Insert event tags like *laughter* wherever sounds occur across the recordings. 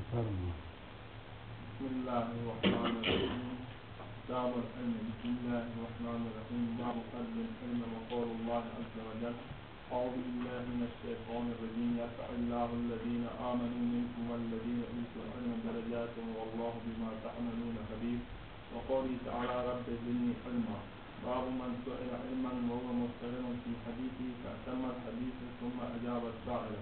بسم الله الرحمن الرحيم. كتاب العلم. بسم الله الرحمن الرحيم. باب فضل العلم وقول الله عز وجل. أعوذ بالله من الشيطان الرجيم. يرفع الله الذين آمنوا منكم والذين أوتوا العلم درجات والله بما تعملون خبير. وقوله تعالى رب زدني علما. باب من سئل علما وهو مستغل في حديثه فأتم الحديث ثم أجاب السائل.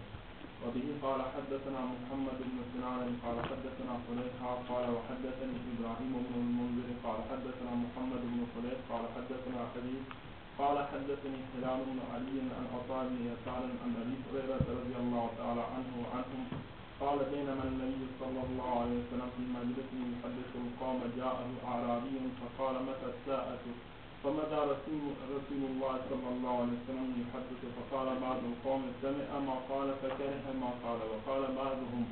وبه قال حدثنا محمد بن سنان قال حدثنا فليحة قال وحدثني إبراهيم بن المنذر قال حدثنا محمد بن فليح قال حدثنا حديث قال حدثني هلال بن علي عن عطاء بن يسار عن أبي هريرة رضي الله تعالى عنه وعنهم قال بينما النبي صلى الله عليه وسلم في مجلس يحدث القوم جاءه أعرابي فقال متى الساعة؟ فمدى رسول, رسول الله صلى الله عليه وسلم يحدث؟ فقال بعض القوم سمع ما قال فكره ما قال. وقال بعضهم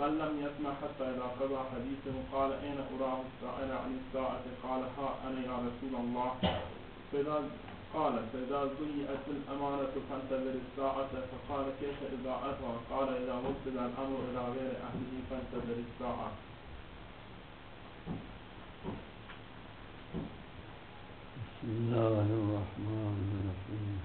من لم يسمع حتى إذا قضى حديثه قال أين أراه السائل عن الساعة؟ قال ها أنا يا رسول الله. فإذا قال فإذا ضيئت الأمانة فانتظر الساعة. فقال كيف إذا أتى؟ قال إذا وصل الأمر إلى غير أهله فانتظر الساعة. الله الرحمن الرحيم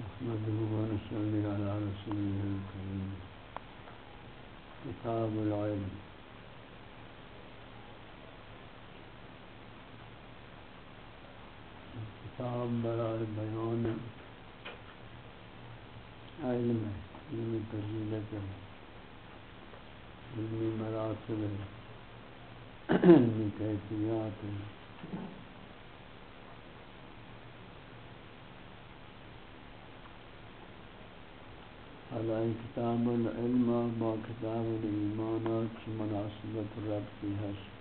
نحمده ونصلي على رسوله الكريم كتاب العلم کتاب برائے بیان علم علمی فضیلت علمی مراتب علمی کیفیات علی کتاب العلم با کتاب الایمانات مناسبت ربطی هست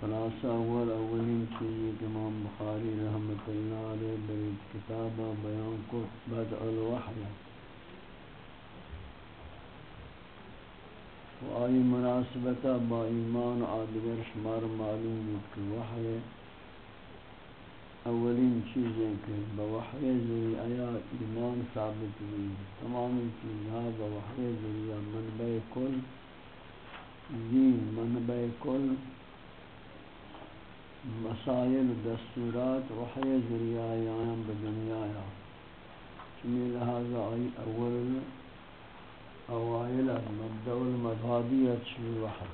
خلاصہ اول اولین چیزی کہ امام بخاری رحمت اللہ علیہ برید کتابہ بیان کو بدع الوحی و آئی مناسبتا با ایمان آدگر شمار معلوم بود کہ وحی اولین چیزیں کہ بوحی ذریعہ ایمان ثابت ہوئی۔ تمام چیزها بوحی ذریعہ منبع کل دین منبع کل۔ مسائل دستورات وحی ذریعہ آیام بدنیا یا چمی لہذا آئی اول اوائل مبدع المبادیت چمی وحی۔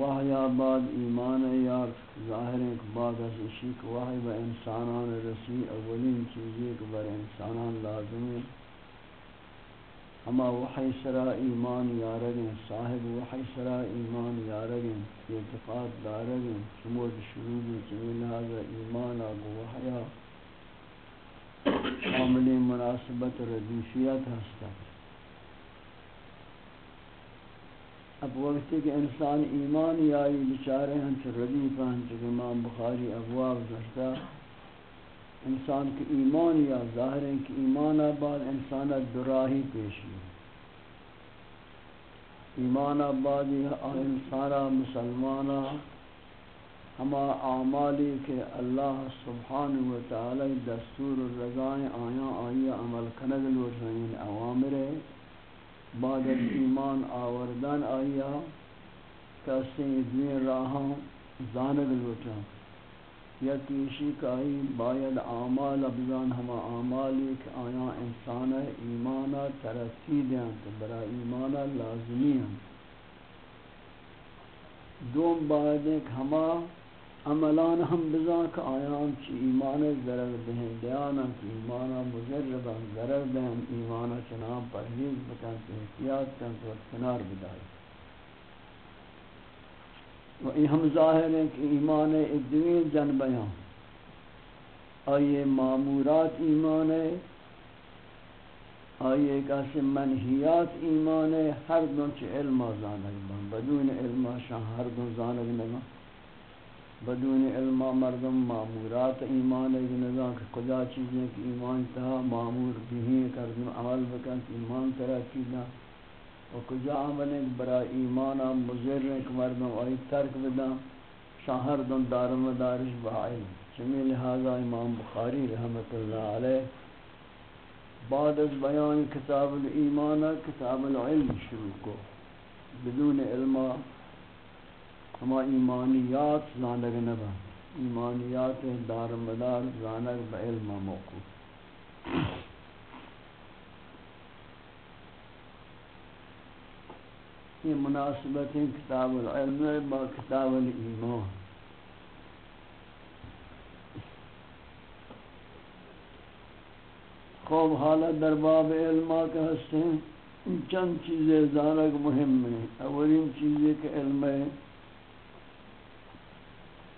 وحی آباد ایمان یا ظاہر ایک بعد از اشیق وحی با انسانان رسی، اولین چیزی کہ بر انسانان لازم ہے۔ ہما وحی سرا ایمان یارگیں، صاحب وحی سرا ایمان یارگیں، اعتقاد دارگیں چمود شروع بھی چمی لہذا ایمان آگو وحیا عاملی مناسبت ردیفیت ہستا۔ اب وقتی کہ انسان ایمان یاری بچارے ہیں، چھ ردیف ہیں امام بخاری ابواب داشتا انسان کی ایمان یا ظاہر ہے کہ ایمان آباد، انسان دراہی پیشی ایمان آبادی انسانا مسلمانا ہما اعمالی کہ اللہ سبحانہ وتعالی دستور الرضائیں آیا آئی عمل کنگ لوٹھائیں عوامر بعد ایمان آوردن آیا کسی دین راہاں زانگ لوٹھائیں یا تیشی کائی باید اعمال ابزان ہما اعمالی کہ آیا انسان ایمانا ترقی دیں تو برا ایمانا لازمی ہیں دوم باید ایک ہما عملان ہم بزان کہ آیا ہم چی ایمان ضرر دیں، دیانا کہ ایمانا مجربا ضرر دیں، ایمانا چنان پرہیز بکن تو احتیاط کن تو کنار بدائی و این ہم ظاہر ہیں کہ ایمان ادوی جنبیاں آئیے معمورات ایمان ہے۔ آئیے کسی منحیات ایمان ہے۔ ہر دن چھ علم زانگ بان بدون علم شاہ ہر دن زانگ نگا بدون علم مردم معمورات ایمان ہے۔ نگا کہ کجا چیزیں کہ ایمان تہا معمور بھی کردن عمل بکن ایمان ترقی دا و کجا آمنے برا ایمانا مزر ایک مردم آئی ترک بدم شاہر دن دار مدارش بہائی۔ چمی لہذا امام بخاری رحمت اللہ علیہ بعد از بیان کتاب الایمان، کتاب العلم شروع کو۔ بدون علم، ہما ایمانیات زانگ نبا۔ ایمانیات دار مدار زانگ با علم موقوف۔ یہ مناسبت کتاب العلم با کتاب الایمان۔ خوب حالت در باب علمہ کے ہستے ہیں۔ چند چیزیں زانک مہم ہیں۔ اولین چیزیں کہ علم ہے۔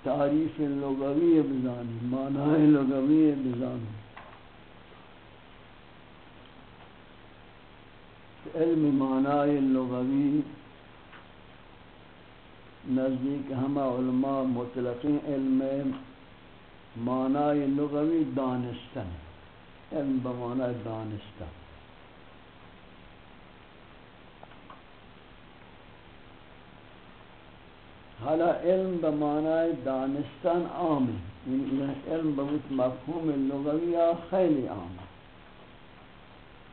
تعریف لغوی بزانی، معنی لغوی بزانی۔ علم معنی لغوی نزدیک ہمہ علماء مطلقی علم معنی لغوی دانستن. علم بمعنی دانستن. حالا علم بمعنی دانستن عام. یعنی علم بمت مفہوم لغوی خیلی عام.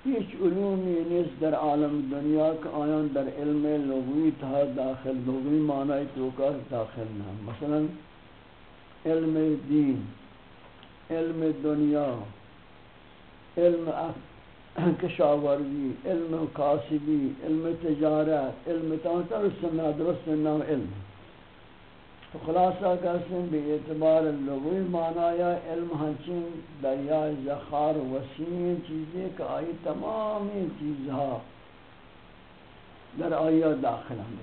هیچ علومی نیست در عالم دنیا که آیان در علم لغوی تا داخل لغوی معنی توکر داخل نہ مثلا علم دین، علم دنیا، علم کشاورزی، علم کاسبی، علم تجارت، علم تانتر سنہ درست نام علم. خلاصہ کہتے بے اعتبار لغوی معنی علم ہنچین دریائے زخار وسیع چیزیں کہ آئی تمام چیزها در آیا داخل ہم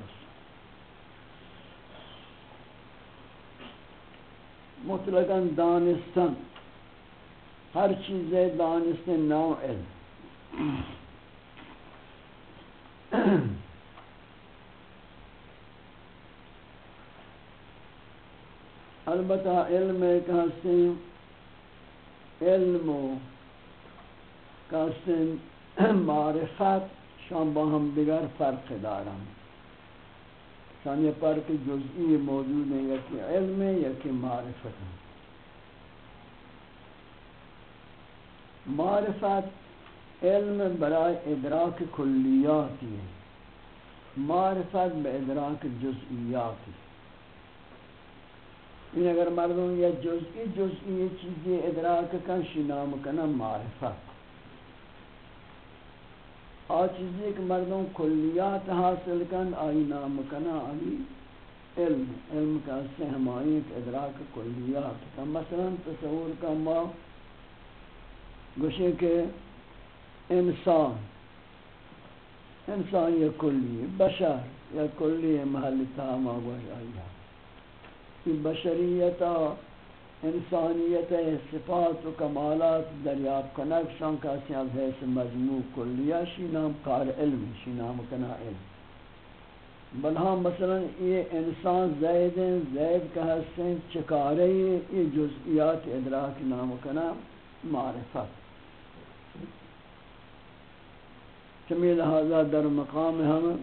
مطلقا دانستن ہر چیز دانستن نو علم البتہ علم ایک ہستیں علم و کہستیں *clears throat* معرفت، شان با ہم دیگر فرق دارم۔ شان یہ فرق جزئی موجود ہے یکی علم ہے یکی معرفت ہے۔ معرفت علم برای ادراک کلیاتی ہے۔ معرفت بے ادراک جزئیاتی۔ ہے این اگر مردم یا جزئی جزئی چیزی ادراک کن، شنام کنن معرفت آ چیزی که مردم کلیات حاصل کن آئی نام کنا آئی علم. علم کا سے ہمائی ادراک کلیات کن. مثلا تصور کا ما گوشے کہ انسان انسان یا کلی بشر یا کلی محل تاما گوش آئی بشریت انسانیت صفات و کمالات، دریاب کنک شان کسی از حیث مجموع کلیہ شی نام کار علم شی نام کنا علم۔ بلہا مثلا یہ انسان زید ہیں، زید کا حسن چکارے ہیں، یہ جزئیات ادراک نام کنا معرفت۔ چمی لہذا در مقام ہم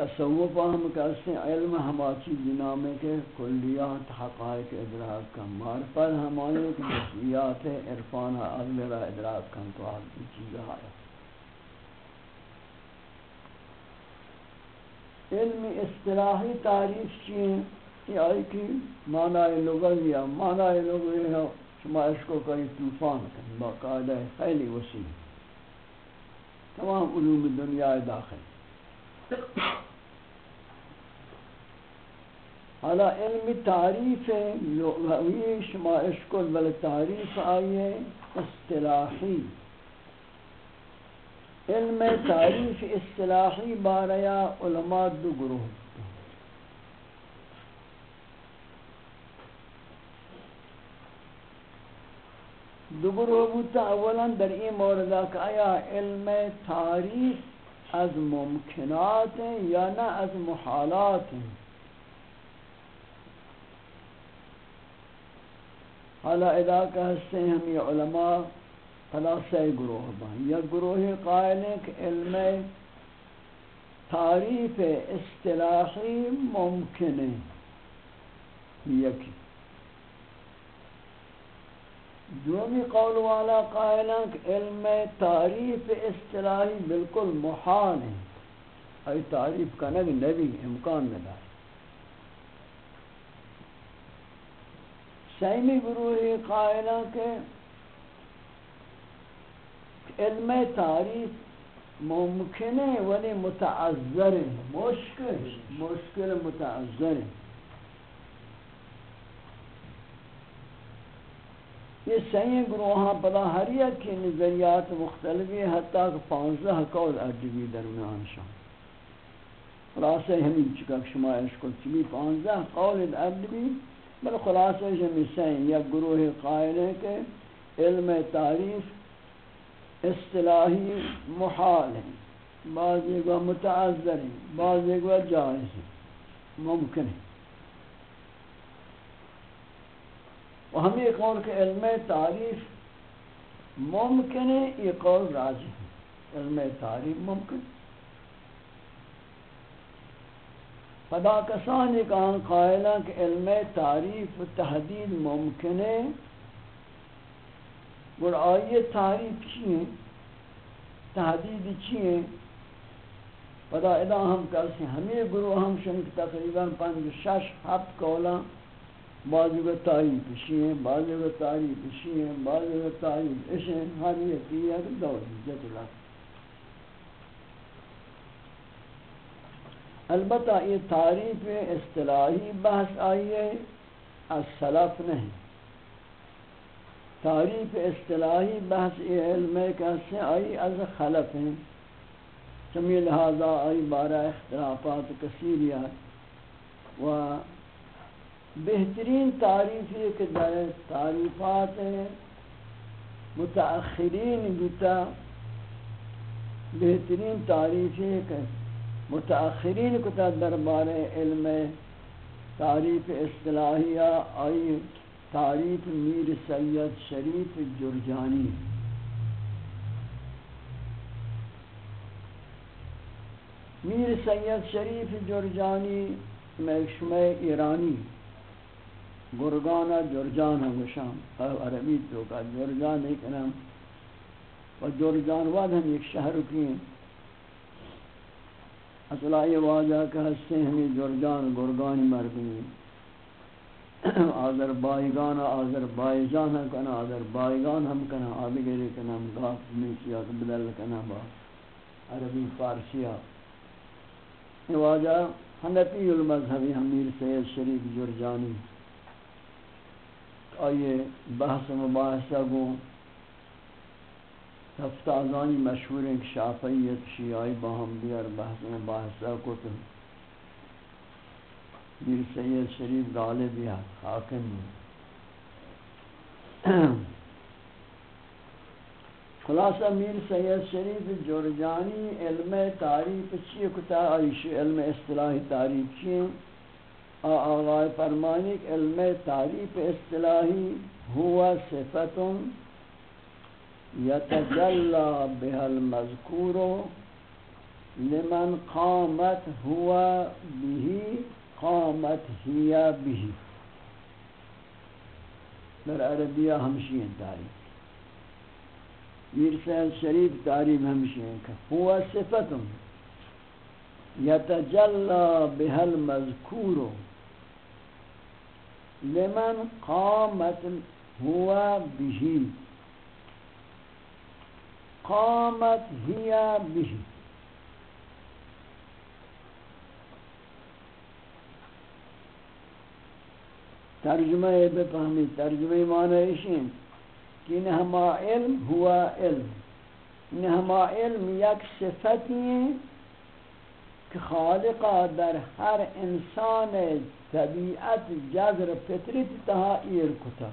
تصوف ہم کہتے ہیں، علم ہما چیز نامے کے کلیات حقائق ادراک کا معرفت ہمانے کے جزئیات عرفان اغلرہ ادراک کا تو آپ کی چیز آیا علم اصطلاحی تعریف چیئے آئی کی معنی لغوی معنی لغوی ہے، شما اس کو کئی طوفان کریں باقاعدہ خیلی وسیع تمام علوم دنیا داخل۔ حالا علم تعریف لغوی شما اشکل بل تعریف آئیے اصطلاحی۔ علم تعریف اصطلاحی باریا علماء دو گروہ۔ دو گروہ بودتا اولا در این موردہ کہ آیا علم تعریف از ممکنات یا نہ از محالات۔ ہیں حالا ادا کا حصے ہم یہ علماء پدا سی گروہ بان یا گروہ قائل ہیں کہ علم تعریف اصطلاحی ممکن ہے۔ یکی دومی قول والا قائل ہیں کہ علم تعریف اصطلاحی بالکل محال ہے۔ ای تعریف کا نبی نبی امکان نہ سیمی گروہ قائلہ کے علم تعریف ممکن ہے، ولی متعذر ہے مشکل مشکل متعذر ہے یہ صحیح گروہاں پدا ہر یک کی نظریات مختلفی حتیٰ کہ پانزہ قول ادبی درمیان شان خلاصہ ہمیں چکا شما اشکل چلی پانزہ قول ادبی بل خلاصہ ہمیں صحیح گروہ قائل ہے کہ علم تعریف اصطلاحی محال ہے بعض ایک متعذر ہے بعض ایک جائز ہے ممکن ہے و ہمیں قول کہ علم تعریف ممکن ہے، یہ قول راجح ہے۔ علم تعریف ممکن۔ فدا کسانی کہاں قائلہ کہ علم تعریف و تحدید ممکن ہے اور آئیے تعریف چی ہیں تحدید چی ہیں پدا ادا ہم کرتے ہیں ہمیں گروہ ہم شنک تقریباً پانچ شش ہفت کولا بعضی و تعریف چی ہیں بعضی و تعریف چی ہیں بعضی و تعریف اش ہیں ہر یہ ہے کہ دور جت اللہ البتہ یہ تعریف اصطلاحی بحث آئیے از سلف نہیں۔ تعریف اصطلاحی بحث علم کیسے آئی از خلف ہیں۔ سمی لہذا آئی بارہ اختلافات کثیریات۔ و بہترین تعریف یہ کہ تعریفات متأخرین بتا بہترین تعریف یہ کہ متأخرین کتا دربار علم تعریف اصطلاحیہ آئی تعریف میر سید شریف جرجانی۔ میر سید شریف جرجانی محشم ایرانی، گرگانہ جرجان گشام عربی تو کا جرجان ایک نام۔ و جرجان واد ہم ایک شہر کی ہیں۔ اصلا یہ واجہ کہ ہستے ہمیں جرجان گرگانی مرگنی آذر بائیگان، آذر بائیجان کنا، آذر بائیگان ہم کنا آدھگری کنا، ہم گاف میچیا بدل کنا با۔ عربی فارسیا یہ واجہ حنفی المذہبی حمیر سید شریف جرجانی۔ آئیے بحث مباحثہ گو۔ تفتازانی مشہور ایک شافعیت شیعی باہم دیار بحث مباحثہ کو تو میر سید شریف غالب یا حاکم خلاصہ میر سید شریف جورجانی علم تعریف چی کتا عیش علم اصطلاح تعریف چی آغای فرمانی علم تعریف اصطلاحی ہوا صفت یتجلى بها المذکور لمن قامت ہوا به، قامت ہیا بھی در عربیہ ہمشی ہیں تعریف میر سید شریف تعریف ہمشی ہیں کہ ہوا صفت یتجلى بها المذکور لمن قامت ہوا بھی قامت ہیا بھی ترجمہ بفہمی ترجمہ معنی اشین کہ نہما علم ہوا علم. نہما علم یک صفتی ہیں کہ خالقہ در ہر انسان طبیعت جذر فطرت تہا ایر کتا.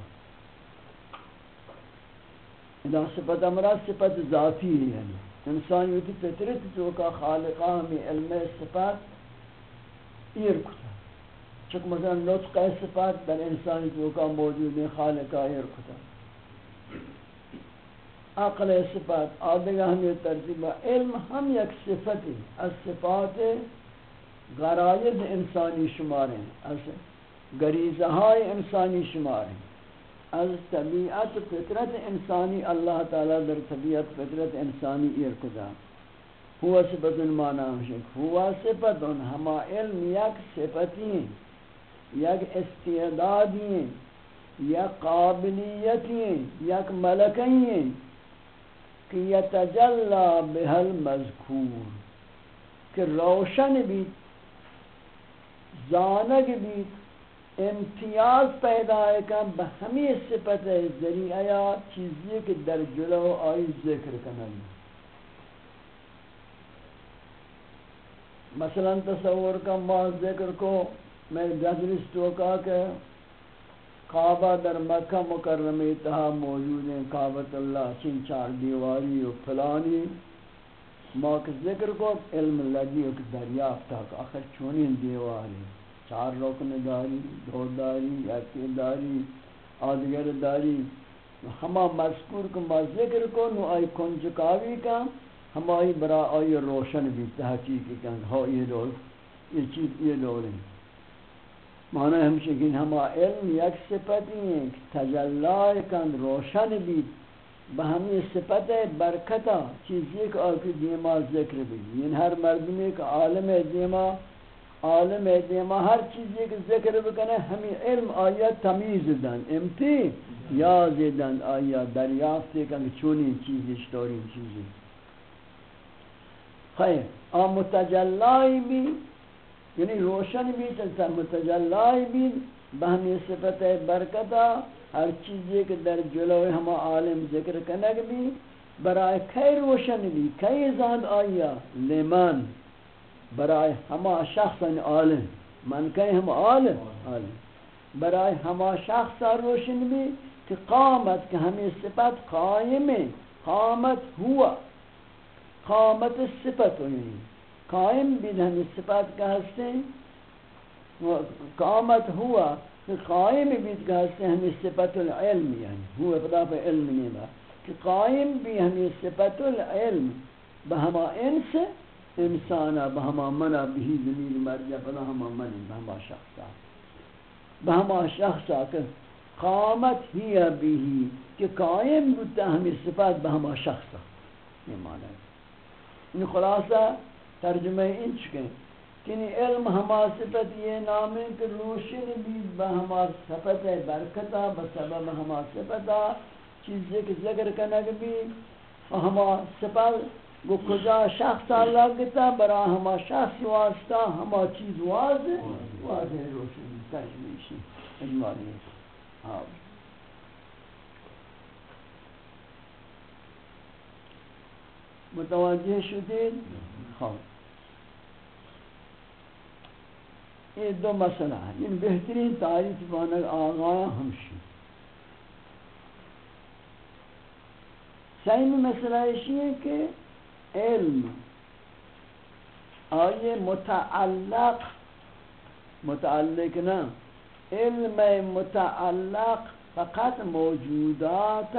ادا صفت امراض صفت ذاتی ہے۔ یعنی انسان یوتی فطرت تو کا خالقہ ہمیں علم صفت ایر کتا۔ چک مثلا نطق صفات در انسانی تو کا موجود ہے خالق آئر کتا۔ عقل صفت آدھگا ہمیں ترتیبہ علم ہم یک صفتی از صفات غرائز انسانی شماریں از گریزہائی انسانی شماریں از طبیعت فطرت انسانی اللہ تعالی در طبیعت فطرت انسانی ارکدا ہوا صفت المانا ہمشک، ہوا صفت، ہما علم یک صفتی یک استعدادی یک قابلیتی یک ملکی کہ یتجلا بہل مذکور کہ روشن بھی زانگ بھی امتیاز پیدا ہے کہ بہمی صفت ذریعہ چیزی کہ در جلو آئی ذکر کنن مثلا تصور کا ما ذکر کو، میں جذرس تو کہا کہ کعبہ در مکہ مکرمی تہا موجود ہیں کعبت اللہ، چین چار دیواری و پلانی ما کہ ذکر کو، علم لگی و دریافت تک آخر چونین دیواری. چار رکن داری دو داری یکی داری آدگر داری ہما مذکور کو ما ذکر کو نو آئی کنجکاوی کا ہمائی برا آئی روشن بھی تحقیق کن ہاں یہ دول یہ چیز یہ دول ہیں معنی ہمشہ کہ ہما علم یک صفتی ہیں تجلائے کن، روشن بھی بہمی صفت برکتا چیزی کہ آکی دیما ذکر بھی۔ یعنی ہر مردمی کہ عالم دیما عالم دیما ہر چیزی کہ ذکر بکنے ہمیں علم آیا تمیز دن، امتی؟ یاد دن، آیا دریافت کن چونی چیزی شتوری چیزی. خیر آم متجلائی بھی یعنی روشن بھی چلتا متجلائی بھی بہمی صفت برکتا ہر چیزی کہ در جلو ہما عالم ذکر کنگ بھی برائے کئی روشن بھی کئی زاد آیا؟ لمن. برائے ہما شخص عالم۔ من کئی ہم عالم؟ عالم۔ برائے ہما شخص روشن بھی کہ قامت کہ ہمیں صفت قائم قامت ہوا۔ قامت صفت یعنی قائم بھی ہمیں صفت کا ہستے قامت ہوا۔ کہ قائم بھی کہتے ہمیں صفت العلم یعنی ہوا خدا علم نہیں کہ قائم بھی ہمیں صفت العلم۔ بہما انس انسانا بہما منا بھی زمین مرجع بنا ہما من بہما شخصا. بہما شخصا کہ قامت ہی بھی کہ قائم بودتا ہمیں صفت بہما شخصا یہ معنی ہے ان خلاصہ ترجمہ ان چکے کنی علم ہما صفت یہ نام ہے کہ روشن بھی بہما صفت برکتا بسبب ہما صفتا. چیزیں کہ ذکر کنگ بھی ہما صفت گو کجا شخص اللہ گتا، برا ہما شخص واسطہ، ہما چیز واضح واضح روشن تشمیشی اجمالی ہاں۔ متوجہ شدید خواب ہاں۔ یہ دو مسئلہ ہے یہ بہترین تعریف بانک آغایا ہمشی۔ صحیح مسئلہ یہ ہے کہ علم آئیے متعلق متعلق نا علم متعلق فقط موجودات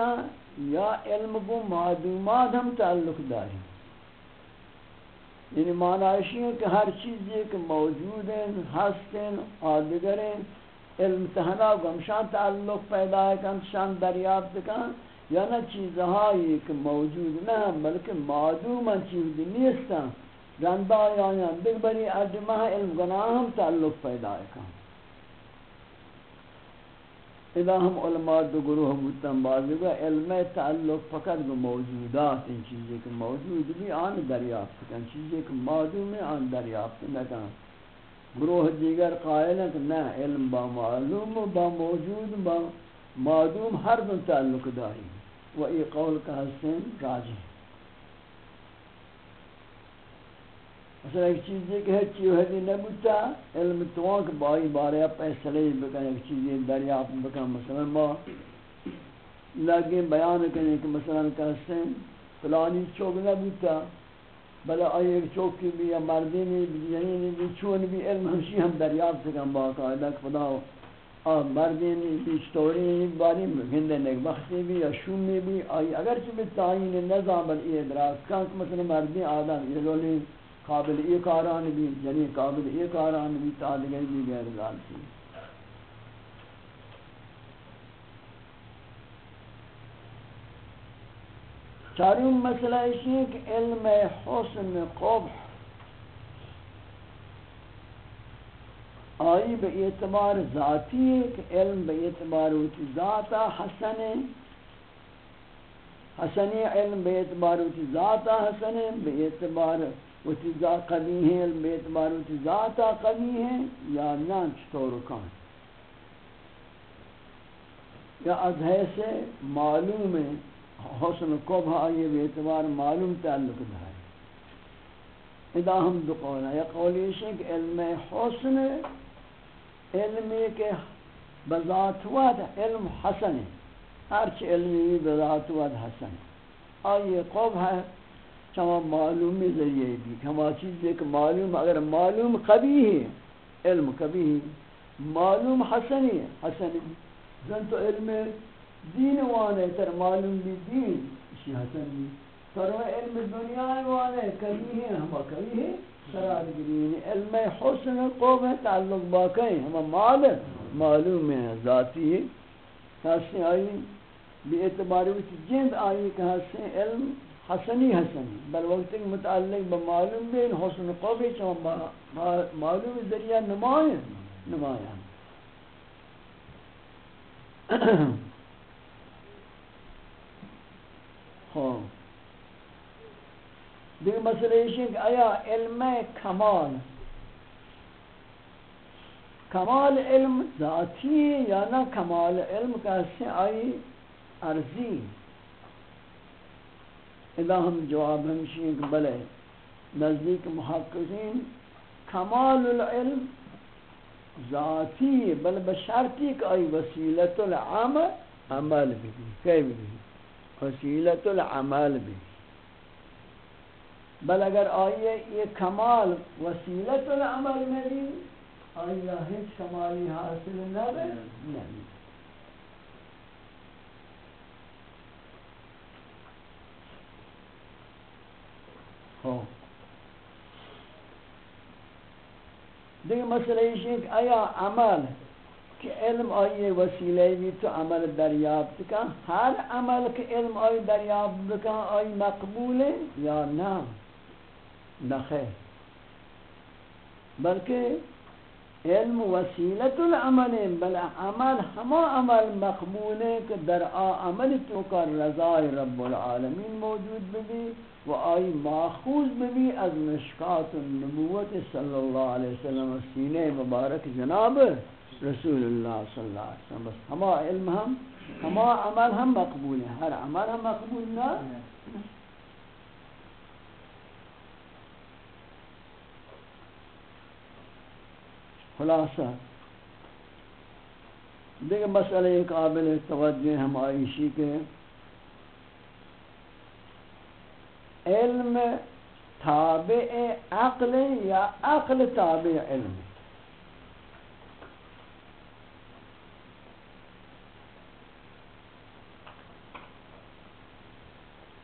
یا علم بو معدومات ہم تعلق داری یعنی معنی ہے کہ ہر چیز یہ کہ موجود ہیں ہستیں آدگر ہیں علم تہنا گمشان تعلق پیدا ہے کہ شان دریافت کن یا نہ چیزہائی کہ موجود نہ بلکہ معدوم چیز نیستا رندہ یا یا بری ادمہ ہاں علم گناہ ہم تعلق پیدا کن اذا ہم علماء دو گروہ بودتاں، بعضی گا علم تعلق فقط گو موجودات ان چیزیں کہ موجود بھی آن دریافت کن چیزیں کہ معدوم آن دریافت نکن گروہ دیگر قائل ہیں کہ نہ، علم با معلوم با موجود، با معدوم، ہر دن تعلق داری۔ و ای قول کا حسن راجح مثلا ایک چیز یہ کہ ہے چیو ہے نبوتا علم توان کہ بائی بارے فیصلے بکن ایک چیز یہ دریافت بکن مثلا ما۔ لگے بیان کرنے کہ مثلا کہتے ہیں فلانی چوک نبوتا بلا آئی ایک چوک کی بھی یا مردی نہیں بھی جنین بھی چون بھی علم ہمشی ہم دریافت کن باقاعدہ خدا مردین بیچ طوری باری گندے نیک بختی بھی یا شومی بھی آئی اگرچہ بھی تعین نظام بل ای ادراک کان مثلا مردین آدم یہ لولی قابل ای کاران بھی جنی یعنی قابل ای کاران بھی تعدگی بھی غیر ذالتی چاریم مسئلہ اسی ہے کہ علم حسن قبح آئی به اعتبار ذاتی کہ علم به اعتبار اوتی ذاتا حسن حسنی علم به اعتبار اوتی ذاتا حسن به اعتبار اوتی ذات قبیح علم به اعتبار اوتی ذاتا قبیح یا نان چطور کان؟ یا از حیث معلوم حسن قبح آئی به اعتبار معلوم تعلق ہے ادا ہم دو قولا، یا قولی شک علم حسن علمی کے بذات ود علم حسن ہے۔ ہرچ علمی بذات ود حسن ہے۔ آئیے قوب ہے چما معلومی ذریعے بھی۔ ہما چیز ایک معلوم، اگر معلوم قبی ہے، علم قبی ہے۔ معلوم حسن ہے، حسن زن تو علم دین وانے تر معلوم بھی دین، اسی حسن ہے پر علم دنیا وانے کبھی ہے، ہما کبھی ہے۔ قرار گرین علم حسن قوم تعلق باقی ہم مال معلوم ہے، ذاتی ہے۔ ہستے آئی بے اعتبار وچ جند آئی کہ ہستے علم حسنی حسنی، بل وقت متعلق بمعلوم بین حسن قوم چون معلوم ذریعہ نمائیں نمائیں۔ *coughs* ہاں۔ دیکھ مسئلہ یہ کہ آیا علم کمال کمال علم ذاتی یا نہ کمال علم کیسے آئی عرضی ادا ہم جواب ہمشی کہ بلے نزدیک محققین کمال العلم ذاتی بل بشرطی کہ آئی وسیلت العمل عمل بھی کئی بھی وسیلت العمل بھی بل اگر آئیے یہ کمال وسیلت العمل میں بھی، آئیے ہیچ کمالی حاصل نہ بے، نہیں۔ ہاں۔ ہو دیکھ مسئلہ یہ ہے کہ آیا عمل، کہ علم آئیے وسیلہ بھی تو عمل دریافت کا ہر عمل کے علم آئی دریافت کا آئی مقبول ہے یا نہ۔ نخیر بلکہ علم وسیلت العمل، بل عمل ہما عمل مقبول ہے کہ در آ عمل تو کا رضای رب العالمین موجود بھی و آئی ماخوذ بھی از مشکات النبوت صلی اللہ علیہ وسلم سینہ مبارک جناب رسول اللہ صلی اللہ علیہ وسلم۔ بس ہما علم ہم، ہما عمل ہم مقبول ہے ہر عمل ہم مقبول نہ۔ خلاصہ دیکھ مسئلہ قابل توجہ ہم آئیشی کے علم تابع عقل یا عقل تابع علم؟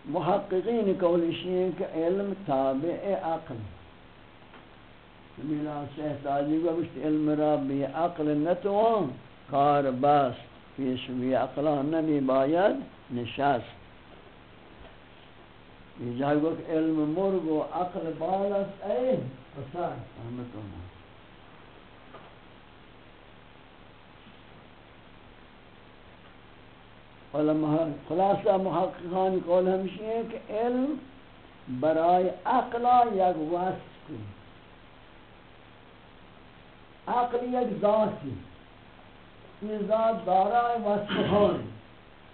محققین قولشی ہیں کہ علم تابع عقل میلا سہتاجی کو بشت علم را بی عقل نتوان، کار باس پیش بی عقلان نبی باید نشست. یہ جائے گو کہ علم مرگ و عقل بالست اے پسار احمد اللہ خلاصہ محققان قول ہمشی ہے کہ علم برای عقلا یک وصف. کو عقل یک ذاتی یہ ذات دارای وصفہان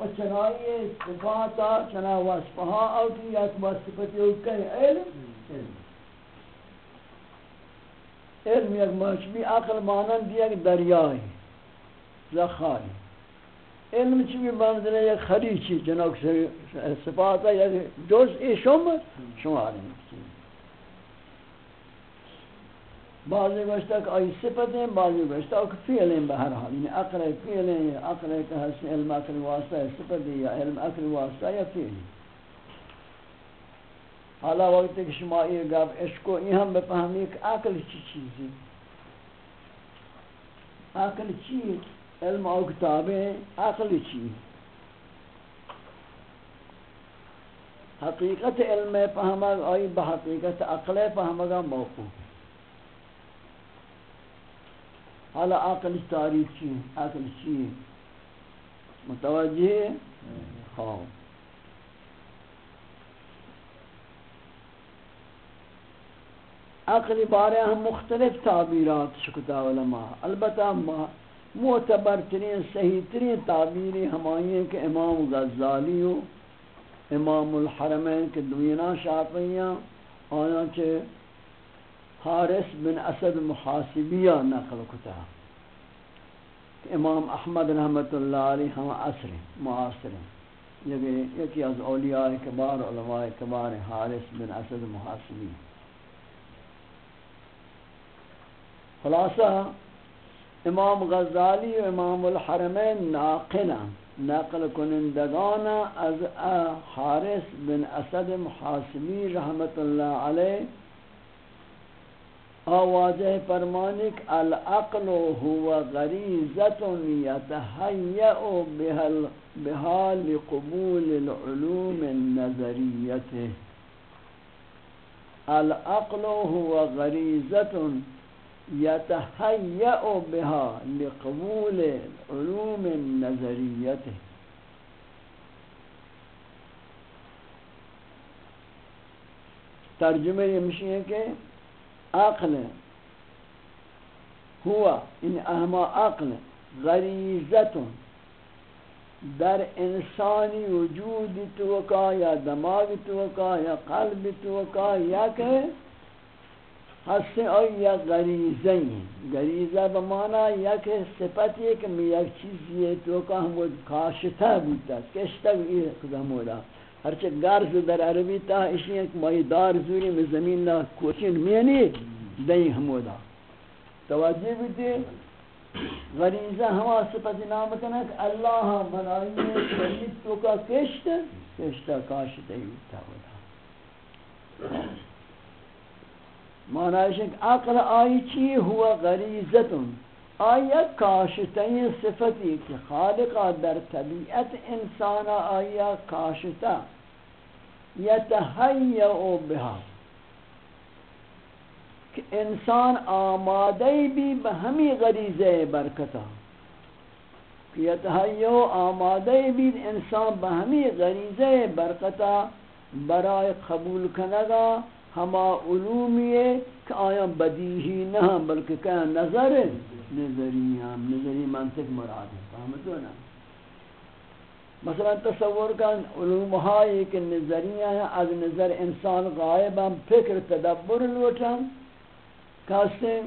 و چنائی صفاتا چنا وصفہا اوٹی یک وصفتی اوکی علم۔ علم یک مشبی عقل مانند یک دریائی زخاری علم چی بھی منظر یک خریچی جناب صفاتا یک یعنی جزئی شما شما علم بعضی گوشتا کہ آئی صفت ہیں بعضی گوشتا کہ فیل ہیں بہرحال یعنی اقر فیل ہیں یا اقر کہ حسن علم اقر واسطہ ہے صفت ہے یا علم اقر واسطہ یا فیل ہیں حالا وقت کہ شما یہ گاب عشق یہ ہم بفہمی کہ عقل چی چیزی عقل چی علم او کتابیں عقل چی حقیقت علم فہمہ آئی بحقیقت عقل فہمہ موقوف حالا عقل تاریخ چی عقل چی متوجہ ہاں عقل بارے ہم مختلف تعبیرات شکتا علماء، البتہ معتبر ترین، صحیح ترین تعبیری ہمائیں کہ امام غزالی امام الحرمین کے دوینا شافیاں آیا کہ حارس بن اسد محاسبیہ نقل کتا۔ امام احمد رحمت اللہ علیہ ہم عصر معاصر یہ یکی از اولیاء کبار علماء کبار حارس بن اسد محاسبی خلاصہ، امام غزالی و امام الحرمین ناقلا نقل کنندگان از حارس بن اسد محاسبی رحمت اللہ علیہ آواجہ فرمانک، العقل هو غریزت یتحیئ بها لقبول العلوم النظریت. العقل هو غریزت یتحیئ بها لقبول العلوم النظریت. ترجمہ یہ مشی ہے کہ عقل. ہوا ان اہما عقل غریزت در انسانی وجود توقع یا دماغ توقع یا قلب توقع یا کہ حس ای یا غریزہ ہیں غریزہ بمانا یا کہ صفت یہ کہ میں یک چیز یہ توقع ہم وہ کاشتہ بودتا کشتہ بھی خدا مولا. ہرچہ گرز در عربی تا اشی ایک مائی دار زوری میں زمین نا کوچین مینی دیں ہمودا توجہ بھی دے۔ غریزہ ہما صفت نام کنا کہ اللہ بنائی شہید تو کا کشت کشتا کاشت ایوتا ہوتا معنی ہے کہ عقل آئی چی ہوا غریزتن۔ آیا کاشتین صفتی کہ خالقہ در طبیعت انسان آیا کاشتا. یتحیعو بها. کہ انسان آمادہ بھی بہمی غریزہ برکتا. کہ یتحیعو آمادہ بھی انسان بہمی غریزہ برکتا. برای قبول کنگا ہما علومی ہے کہ آیا بدیہی نہ بلکہ کہ نظر، نظری ہم، نظری منطق مراد ہے، فهمتو نا؟ مثلا تصور کا علوم ہائی کہ نظریہ ہیں از نظر انسان غائب ہم، فکر تدبر لوٹن کہتے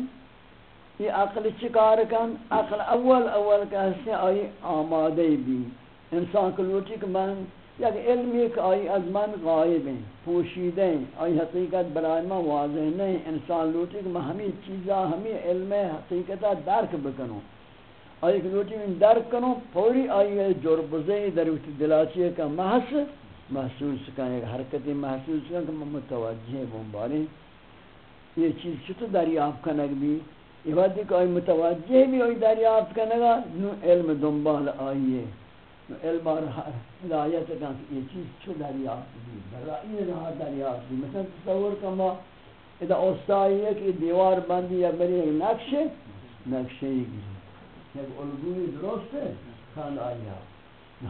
یہ عقل چکار کن؟ عقل اول اول کہتے ہیں، آئی آمادے بھی، انسان کو لوٹی کہ من یعنی یک علم ایک آئی از من غائب ہیں، پوشیدہ ہیں، آئی حقیقت برای من واضح نہیں انسان لوٹی کہ میں ہمیں چیزا ہمیں علم حقیقتہ درک بکنوں۔ آئی کہ لوٹی من درک کنوں، پوری آئی جربزیں در وقت دلاچی کا محس محسوس کریں حرکتی محسوس کریں کہ متوجہ بمباریں یہ چیز چھتو دریافت کنگ بھی۔ یہ وقت کہ آئی متوجہ بھی آئی دریافت کنگا، نو علم دنبال آئیے علم اور ہدایت کا یہ چیز چھو دریافت بھی برائی رہا دریافت بھی مثلا تصور کما اذا اوستائی ہے کہ دیوار بندی یا بری ایک نقش نقشے ہی گری ایک الگوی درست ہے کھان آیا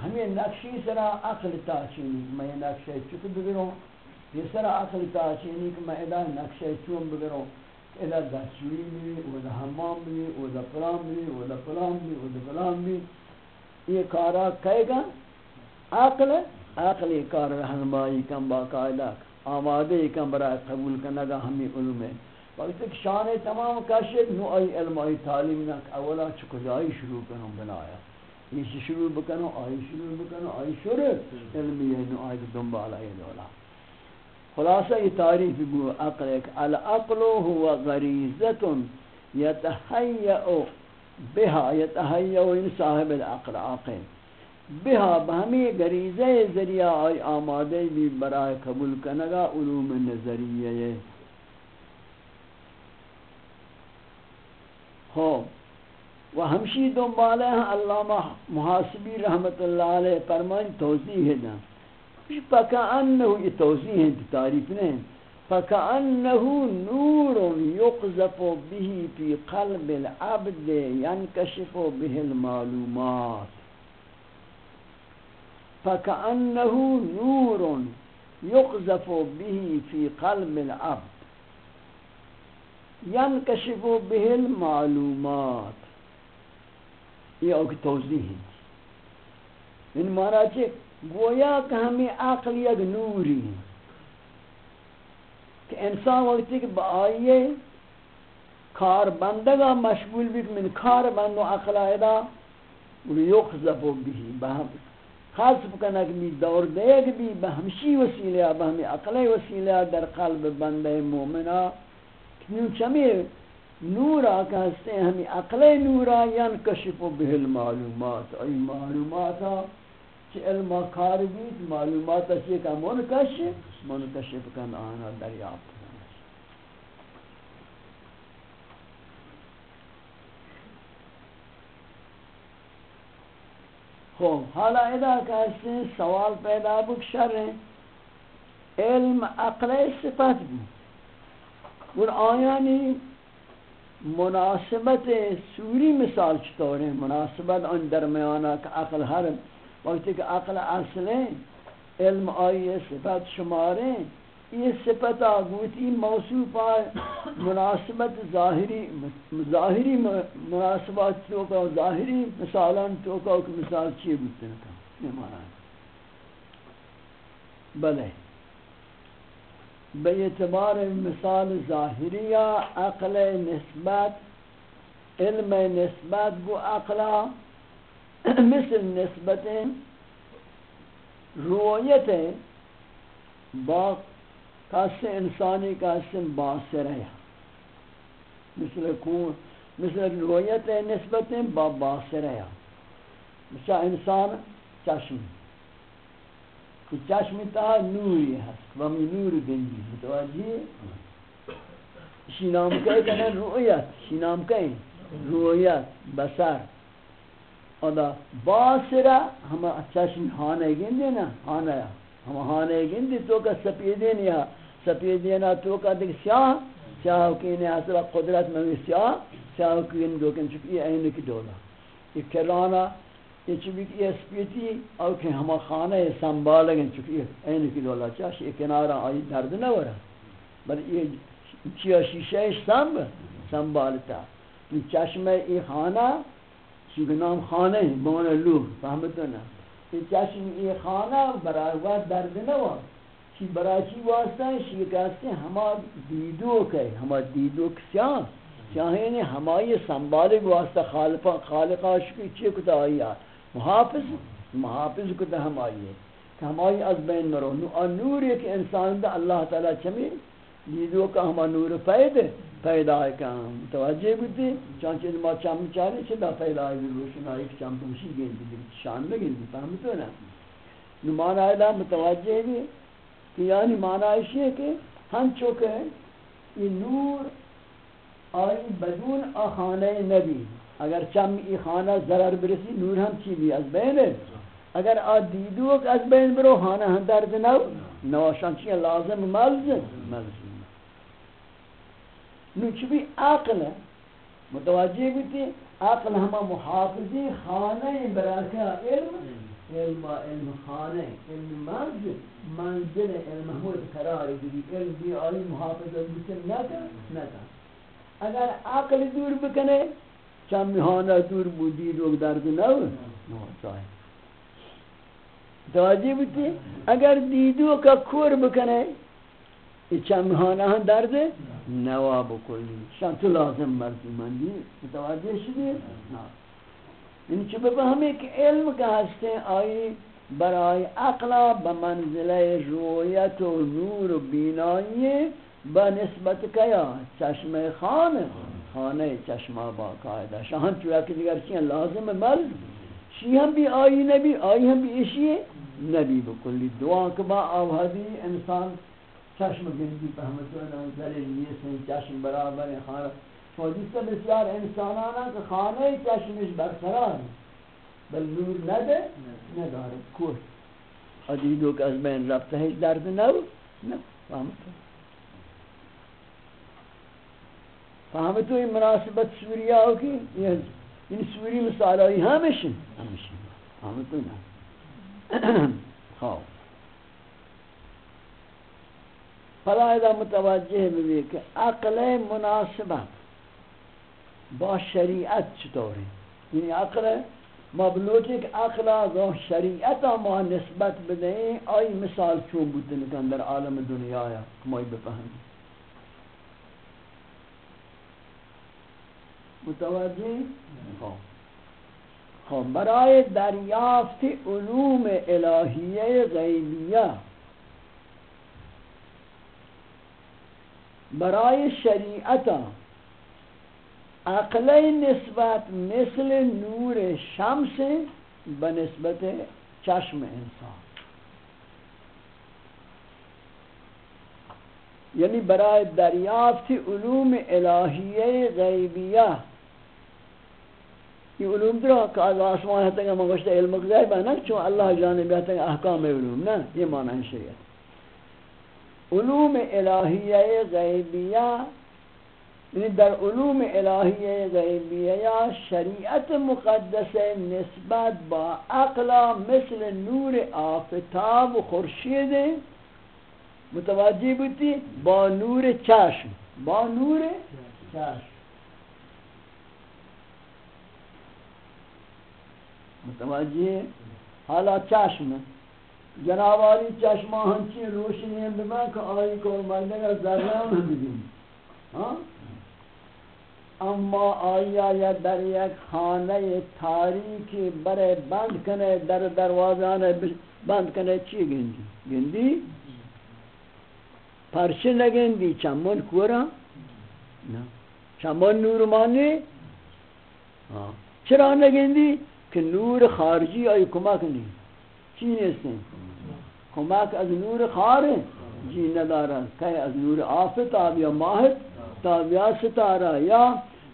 ہمیں نقشی سرا عقل تاچینی میں نقشے چکو بگروں یہ سرا عقل تاچینی کہ میں ادا نقشے چون بگروں ادا دستوری بھی ادا حمام بھی ادا پلام بھی ادا پلام بھی ادا پلام بھی یہ کارا کہے گا؟ عقل عقل یہ کار رہنمائی کم باقاعدہ، آمادے کم برای قبول کرنا گا ہمیں علم ہے۔ وقت ایک شان تمام کاشت نو آئی علم آئی تعلیم نک اولا چکجائی شروع کنوں بنایا۔ یہ شروع بکنو، آئی شروع بکنو، آئی شروع۔ علمی ہے، نو آئی دنبال آئی دولا۔ خلاصہ، یہ تعریف گو عقل ایک العقل هو غریزة يتحيأ بها يتحيأ ان صاحب العقل عقل بها بہمی غریزہ ذریعہ آئی آمادے بھی برائے قبول کنگا علوم نظریہ ہو و ہمشی دنبالے ہیں علامہ محاسبی رحمت اللہ علیہ فرمائیں توضیح ہے نا۔ فکأنه یہ توضیح ہے تعریف نہیں۔ فکأنه نور يقذف به في قلب العبد ينكشف به المعلومات. فكأنه نور يقذف به في قلب العبد ينكشف به المعلومات. یہ اوک توضیح ہے ان مارا چھے گویا کہ ہمیں عقل یک نوری ہے کہ انسان وقتی کہ بآئیے کار بندگا مشغول بھی من کار بندو عقل آئیدا یخذف بھی بہم خاص بکنک می دور دیگ بھی بہمشی وسیلہ بہمی عقل وسیلہ در قلب بندے مومنہ۔ کیوں چمی نورا کہتے ہیں ہمیں عقل نورا ین کشف و به المعلومات ای معلومات چی علم کار بیت معلومات اسی کا منکشف منکشف کن آنا دریافت خوب حالا ادا کہتے ہیں سوال پیدا بک شر. علم عقل صفت بھی اور آیانی مناسبت سوری مثال چطور ہے مناسبت ان درمیانہ کہ عقل ہر وقتی کہ عقل اصل ہے علم آئی صفت شماریں یہ صفت آگوتی موصوف آئے مناسبت ظاہری ظاہری مناسبات تو کا ظاہری مثالان تو کا مثال چیئے بودتے ہیں یہ معنی. ہے بلے بے اعتبار مثال ظاہریہ عقل نسبت، علم نسبت گو عقلا مثل نسبت رویت با کس انسانی کس باصر ہے مثل کون مثل رویت نسبت با باصر ہے مثل انسان چشم کہ چشم تا نوری هست و می نور گنجی متوجه شی نام که کنن رؤیت شی نام که رؤیت بسر ادا باسرا ہم چشم ہانے گندے نا ہانا ہم ہانے گندے تو کا سپیدین یا سپیدین تو کا دیکھ سیاہ سیاہ کی نے اصل قدرت میں سیاہ سیاہ کی ان دو کن چکی عین کی دولا۔ یہ کلانا یہ چوبی کی اسپیتی او کہ ہما خانہ سنبھال گئے چکی این کی دولا۔ چاش یہ کنارا آئی درد نہ ورا، بل یہ چیا شیشہ سنب سنبھالتا چشمہ یہ خانہ چونکہ نام خانہ ہے بون لو فهمتو نا یہ چشم یہ خانہ برای وقت درد نہ ورا چی برای چی واسطہ ہے شی ہما دیدو کہ ہما دیدو کسیاں یعنی چاہیں ہمائی سنبھالے واسطہ خالقہ خالقہ شکی چی کتا آئی آئی محافظ محافظ کو تہ ہم آئیے کہ ہم از بین مرو نور ایک انسان دا اللہ تعالی چمی دیدو کا ہم نور پید پیدا ہے کہ ہم توجہ بھی چانچہ ما چم چارے چدا پیدا ہے روشنائی چم پوشی گئی دی شان میں گئی فہم تو نا نمان آئے متوجہ بھی کہ یعنی معنی ہے کہ ہم چوکے یہ نور آئی بدون آخانہ نبی. اگر چم ای خانہ ضرر برسی نور ہم چی بھی از بین ہے اگر آ دیدو از بین برو خانہ ہم درد نو. نواشان چی لازم ملزم ملزم نو بھی عقل ہے۔ متوجہ بھی تھی، عقل ہما محافظی خانہ براکہ علم علم علم خانہ، علم منزل منزل علم حمود قرار گری علم بھی آئی محافظت بکن نکن نکن اگر عقل دور بکنے چم میهانه دور بودی رو درد نو چاہے۔ توجه بودی اگر دیدو کا کور بکنے بکنه چم میهانه هم درد نوا بکلی شان تو لازم مرزی مندی متوجه شدی یعنی چه بفهمی که علم که هسته آئی برای عقلا بمنزلہ رویت و نور و بینایی بینائی بنسبت کیا چشم خان خانه چشمہ باقاعدہ شاہم چویا کہ دیگر چیئے لازم مرد شی ہم بھی آئی نبی آئی ہم بھی اشیئے نبی بکلی دعا کبا آوہدی انسان چشم گندی پہمتو نو دلیل یہ سن چشم برابر خانہ۔ حدیث بسیار انسانانا کہ خانه چشمش برقرار بل نور نده، نداره. کور حدیدو که از بین رفته هیچ درد نو نه. فهمتو فهمتو این مناسبت سوری آو کی این سوری مثالائی همشن همشن فهمتو نه *coughs* خواه فلا اذا متوجه بھی کہ عقل مناسبت با شریعت چطوری یعنی عقل مبلوط ایک عقل با شریعت ما نسبت بدہیں آئی مثال چون بودن کن در عالم دنیا یا کمائی بفهمی متوجه؟ خب، برای دریافت علوم الهیه غیبیه برای شریعت عقلی نسبت مثل نور شمس بنسبت چشم انسان. یعنی برای دریافت علوم الہیہ غیبیہ یہ علوم درہ کہ از آسمان ہے تنگا مگوشتا علم غیب ہے چون اللہ جانب ہے تنگا احکام علوم نا یہ معنی شریعت. علوم الہیہ غیبیہ یعنی در علوم الہیہ غیبیہ یا شریعت مقدس نسبت با عقلا مثل نور آفتاب و خورشید متوجہ بودی با نور چشم، با نور چشم. متوجہ؟ حالا چشم. جنابالی چشمہ ہنچی روشنی ہیں بمن کہ آئی کو مندگا ذرہم ہم بگیم۔ ہاں؟ اما آیا یا در یک خانه تاریکی برے بند کنے در دروازان بند کنے چی گندی؟ گندی؟ پرچه نگندی؟ چمون کورا؟ نه چمون نور مانی چرا نگندی؟ که نور خارجی آئی کمک نی۔ چی نیستن؟ کمک از نور خارج جی ندارن کہ از نور آفتاب یا ماہت، تاب یا ستارہ یا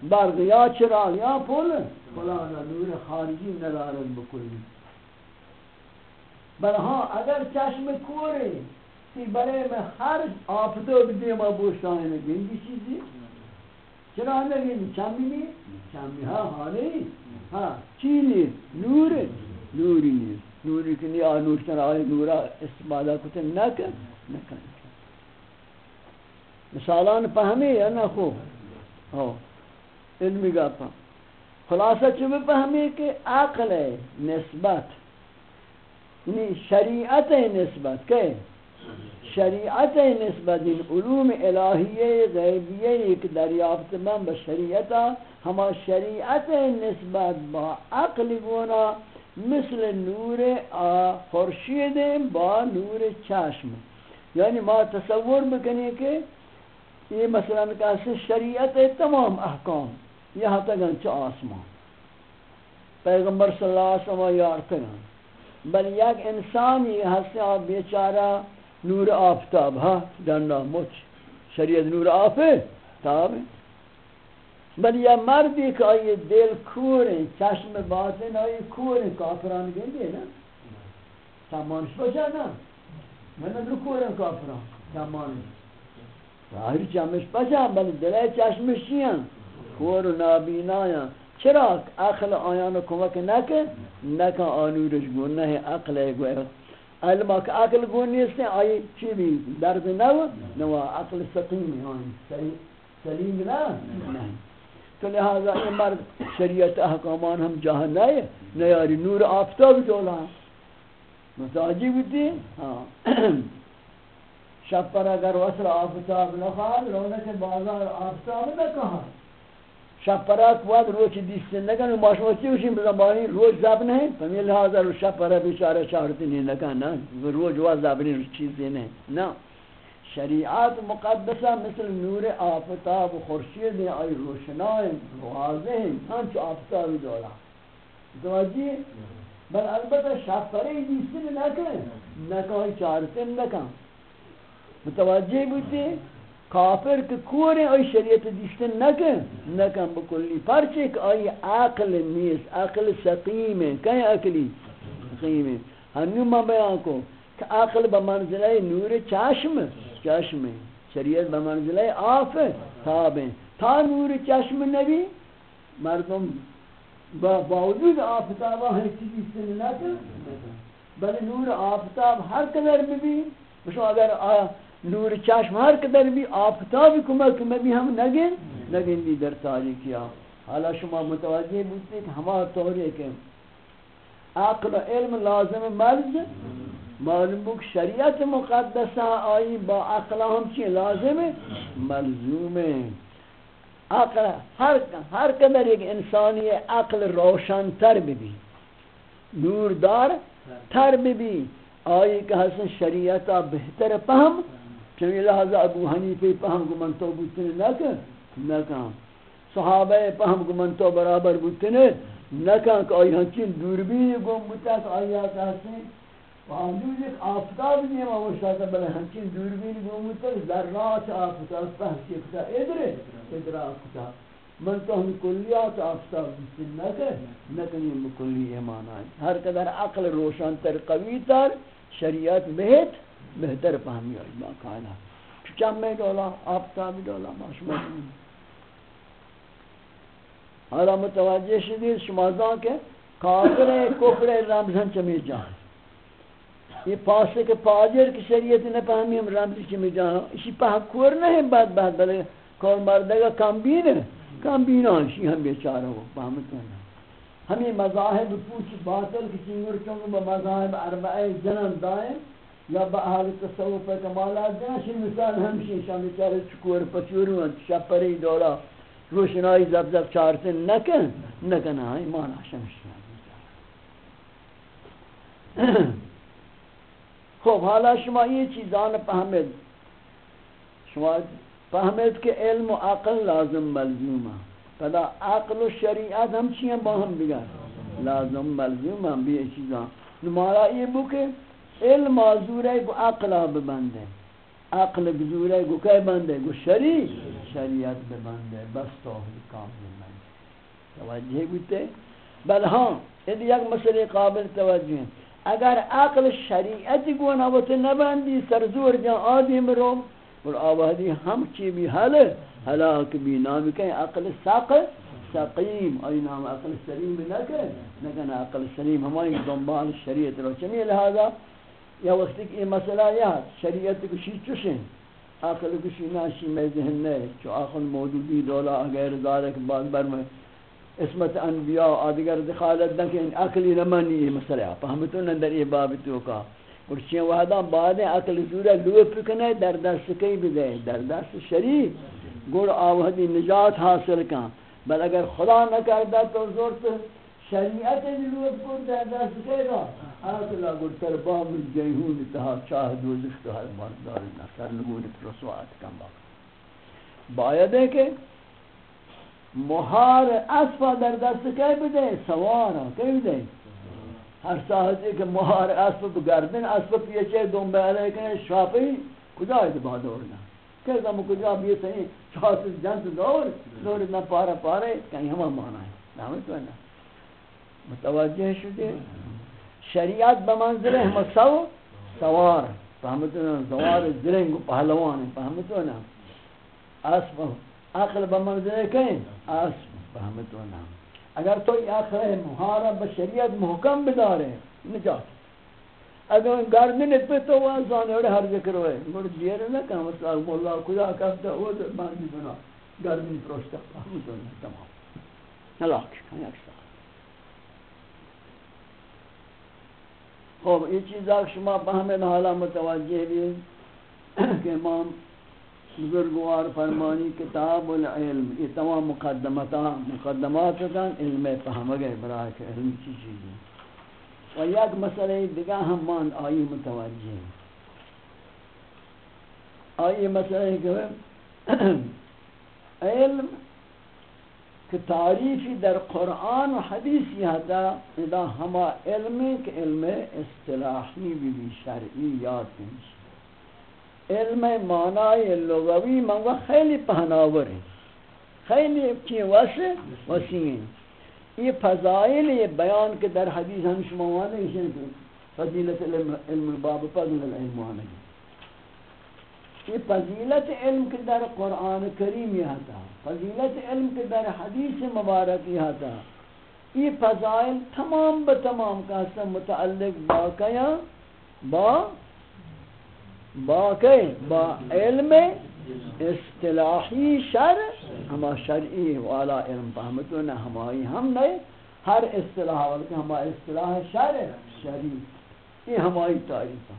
برق یا چراغ یا پل فلانا نور خارجی ندارن بکلی۔ بل ہاں اگر چشم کوری تی برای میں ہر آفتو بدی ما بوشتانے بوشتانی نگین چیزی۔ چرا نگین چمی نی؟ چمی ہاں ہاں نہیں۔ ہاں چی نور، نوری نیست نوری که نی آنور کن آئی نورا استفاده کتن نکن نکن مثالان فهمی یا نه خوب علمی گا گاپا خلاصہ چو بفهمی کہ عقل ہے نسبت یعنی شریعت ہے نسبت، کہ شریعت ہے نسبت این علوم الہیه غیبیه ایک دریافت من به ہما شریعت ہے نسبت با عقل گونا مثل نور خورشید با نور چشم. یعنی ما تصور بکنی کہ یہ مثلا کہا شریعت تمام احکام یہاں تک چا آسمان. پیغمبر صلی اللہ علیہ وسلم یار یارتگان بل یک انسان یہ ہستے آپ بیچارہ نور آفتاب ہاں دننا مچ. شریعت نور آفتاب بل یا مردی کہ آئی دل کوریں چشم باطن آئی کوریں کافران گئے نا سامانش بچا نا من ندر کوریں کافران سامانش ظاہر چشمش بچا بل دلے چشمش چیاں کور و نابینا نابینایاں چرا؟ عقل آیان کمک نکن نکن آنورش گونه عقل گوه. علما که عقل گون نیست آئی چی بھی درد نو نو عقل سقیم آئی سلیم نه؟ نه. تو لہذا یہ مرد شریعت احکامان ہم جہاں نئے، نیاری نور آفتاب جولا متاجی بیتی؟ ہاں. شب پر اگر وصل آفتاب نخواهد رونک بازار آفتاب نکہا شب پرات واد روچ دیستن نکن ما شما چی وشیم روز زب نہیں فمی لحاظا شب پرات بیچاره چارتی نہیں نکن نا. روز واد زب چیزی نہیں نا. شریعات مقدسہ مثل نور آفتاب و خورشید ہیں آئی روشنائیں واضح ہیں ہنچ آفتابی دولا توجہ بل البتہ شفرے شب پرات دیستن نکن نکن چارتن نکن متوجہ بودتی کافر که کوره آی شریعت دیشته نکن نکن بکلی پرچه که آی عقل نیست عقل سقیمه که عقلی سقیمه هنو ما بیان کن که عقل به منزله نور چشم شریعت به منزله آف تابه تا نور چشم نبی مردم با باوجود آفتاب هیچی دیشته نکن. بله نور آفتاب هر قدر ببین. بشو اگر نور چشم ہر قدر بھی آفتاب کمک میں بھی ہم نگن نگن بھی در تاریکیا حالا شما متوجہ بودتے کہ ہما طوری کہ عقل و علم لازم مرز. معلوم بک شریعت مقدسہ آئی با عقل ہم چی لازم ہے ملزوم ہے عقل ہر ہر قدر ایک انسانی عقل روشن تر بھی نور دار تر بھی آئی کہ حسن شریعتا بہتر پہم چمی لحظہ ابو حنیفی پہم کو من تو بوتنے نکن. نکن. صحابہ پہم کو من تو برابر بوتنے نکن. کہ آئی ہنچین دوربین گم بوتا کہ آئی آتا حسین باوجود ایک آفتاب نہیں ہے مشاہدہ بلے ہنچین دوربین گم بوتا کہ ذرات آفتاب پہسی کتا ادرے ادرا کتا من تو ہم کلیات آفتاب بوتنے نکن نکن یہ مکلی ایمان آئی ہر قدر عقل روشن تر قوی تر شریعت بہت بہتر فهمی آئی با قائلہ چم میں دولا آفتابی دولا ما شما حالا متوجہ شدید شما زان کے کافر کفر رمزن چمی جان یہ پاسے کے پاجر کی شریعت نے فهمی ہم رمزی چمی جان اسی پاکور نہیں بعد بعد بلے کول مردے گا کمبین ہے۔ کمبین آنشی ہم بیچارہ ہو فهمت نہیں ہمیں مذاہب پوچھ باطل کی چنگر چونگو با مذاہب اربعہ جنم دائم یا با اهل تصوف کمالات جنشی مثال همشی شان بیچاره چکور پچورو انت شپری دولا روشنایی زب زب چارتن نکن نکن های ہاں، مانا شمشی ہم بیچارہ *clears throat* خب، حالا شما یہ چیزان پہمد شما پہمد کہ علم و عقل لازم ملزوم ہے پدا عقل و شریعت ہم چیئے با ہم بگر لازم ملزوم ہم بھی یہ چیزان. نمارا یہ بو بکے علم آزوره گو عقل ببنده. عقل بزوره گو که بنده؟ گو شریع شریعت ببنده. بس توحید کامل بنده توجه بوده؟ بل ها، این یک مسئله قابل توجہ توجه اگر عقل شریعت گو نبوت نبندی سرزور جان آدم رو اور آوادی ہم چی بھی حل، حلاک بھی نام کہیں عقل ساقل سقیم ای نام عقل سلیم نہ کہ نہ عقل سلیم. ہماری دنبال شریعت رو چمی لہذا یا وقتی کہ یہ مسئلہ یا شریعت کشی چوشیں، عقل کشی ناشی میں ذہن نہیں چو آخر موجودی دولا غیر ذالک بعد بر میں اسمت انبیاء آدگر دخالت نہ کہ یعنی عقلی نمانی یہ مسئلہ فہمتون اندر یہ بابتو کا۔ اور چین وحدہ بعد عقل زورہ لوپ کنے در دست کئی بدے در دست شریف۔ گوڑ آوہدی نجات حاصل کن۔ بل اگر خدا نہ کردہ تو زور تو شریعت لوپ کو در دست کئی را اصلا گرتر بام جیهون تها چاه دوزخ تو هر مردار نصر نگونی رسوات کم باقی باید ہے کہ مہار اسفا در دست کئی بده سوارا ہاں، کئی بده ہر ساحتی جی کہ مہار اسفا بگردن اسفا پیچے دنبے علیہ کنے شافی کجا ہے دبا دورنا کہ زم کجا بھی سہی چاہت جنت دور دور نہ پارا پارے، کہیں ہمہ مانا ہے۔ نامت تو ہے نا متوجہ شدے؟ شریعت بمنزل ہم سو سوار فهمتونا سوار درنگ پہلوان فهمتونا اسب عقل بمنزل کہیں اسب فهمتونا اگر تو یہ عقل محارب بشریعت محکم بدارے نجات. اگر گردن پہ تو وانسان ہے ہر ذکر ہوئے مر دیر نہ کہ مثلا مولا خدا کہتا وہ باندھی بنا گردن پروشتا. فهمتونا تمام. ہلاک کہیں اکثر. خوب یہ چیزا شما بہمیں حالا متوجہ بھی *coughs* کہ امام بزرگوار فرمانی کتاب العلم یہ تمام مقدمات مقدمات علم فهم گئے برای کہ علم کی چیزیں و یک مسئلہ دیگا ہم مان آئی متوجہ ہیں۔ آئی مسئلہ کہ *clears throat* علم کہ تعریفی در قرآن و حدیث یہ یہاں ادا ہما علم کہ علم اصطلاحی بھی شرعی یاد کنش علم معنی لغوی منگو خیلی پہناور ہے خیلی کی وسع وسیع یہ فضائل یہ بیان کے در حدیث ہم شما وانے فضیلت علم, علم باب فضل العلم وانے یہ فضیلت علم کے در قرآن کریم یہ تھا فضیلت علم کے در حدیث مبارک یہ تھا یہ فضائل تمام بتمام کا متعلق باقیا با با باقی با علم اصطلاحی شر، ہما شرعی والا علم فهمتو نہ ہمائی ہم نہیں، ہر اصطلاح بلکہ ہما اصطلاح شر شریف یہ ہماری تعریف ہے۔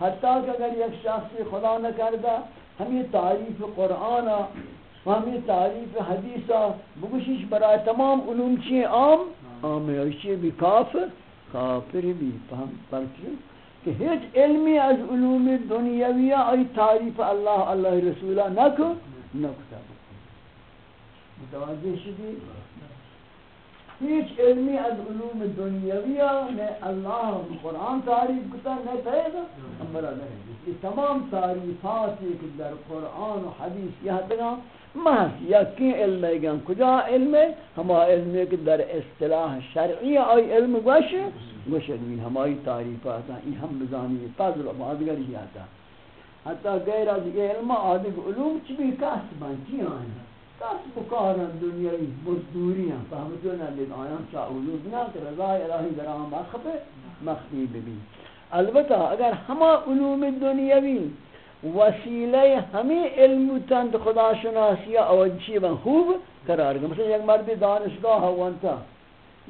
حتیٰ کہ اگر یک شخص خدا نہ کردہ، ہمیں تعریف قرآن، ہمیں تعریف حدیثہ بگوشش برای تمام علوم چیئے عام عام ہے بھی کافر کافر بھی، فهم پرچے کہ ہیچ علمی از علوم دنیاویہ ای تعریف اللہ اللہ رسولہ نکو نکتا متوجہ شدی؟ هیچ علمی از علوم دنیاویہ نے اللہ قرآن تعریف کتا نہیں پیدا امرا نہیں یہ تمام تعریفات ایک در قرآن و حدیث یہ تگا محض یکی علم ہے کجا علم ہے؟ ہما علم ہے کہ در اصطلاح شرعی آئی علم گوش گوشدوی ہمائی تعریفات ہیں یہ ہم بزانی فضل و بادگر ہی آتا حتی غیر از یہ علم آدھگ علوم چی بھی کاسبان چی آئیں کس بکارن دنیای مزدوری ہیں۔ فهمتو نا لید آیان چا علوم نا کہ رضا الہی در آن مخفی مخفی ببین۔ البتہ اگر ہما علوم دنیاوی وسیلہ ہمیں علم تند خدا شناسی اوجی و خوب قرار گئے۔ مثلا یک مرد دانشگاہ ہوانتا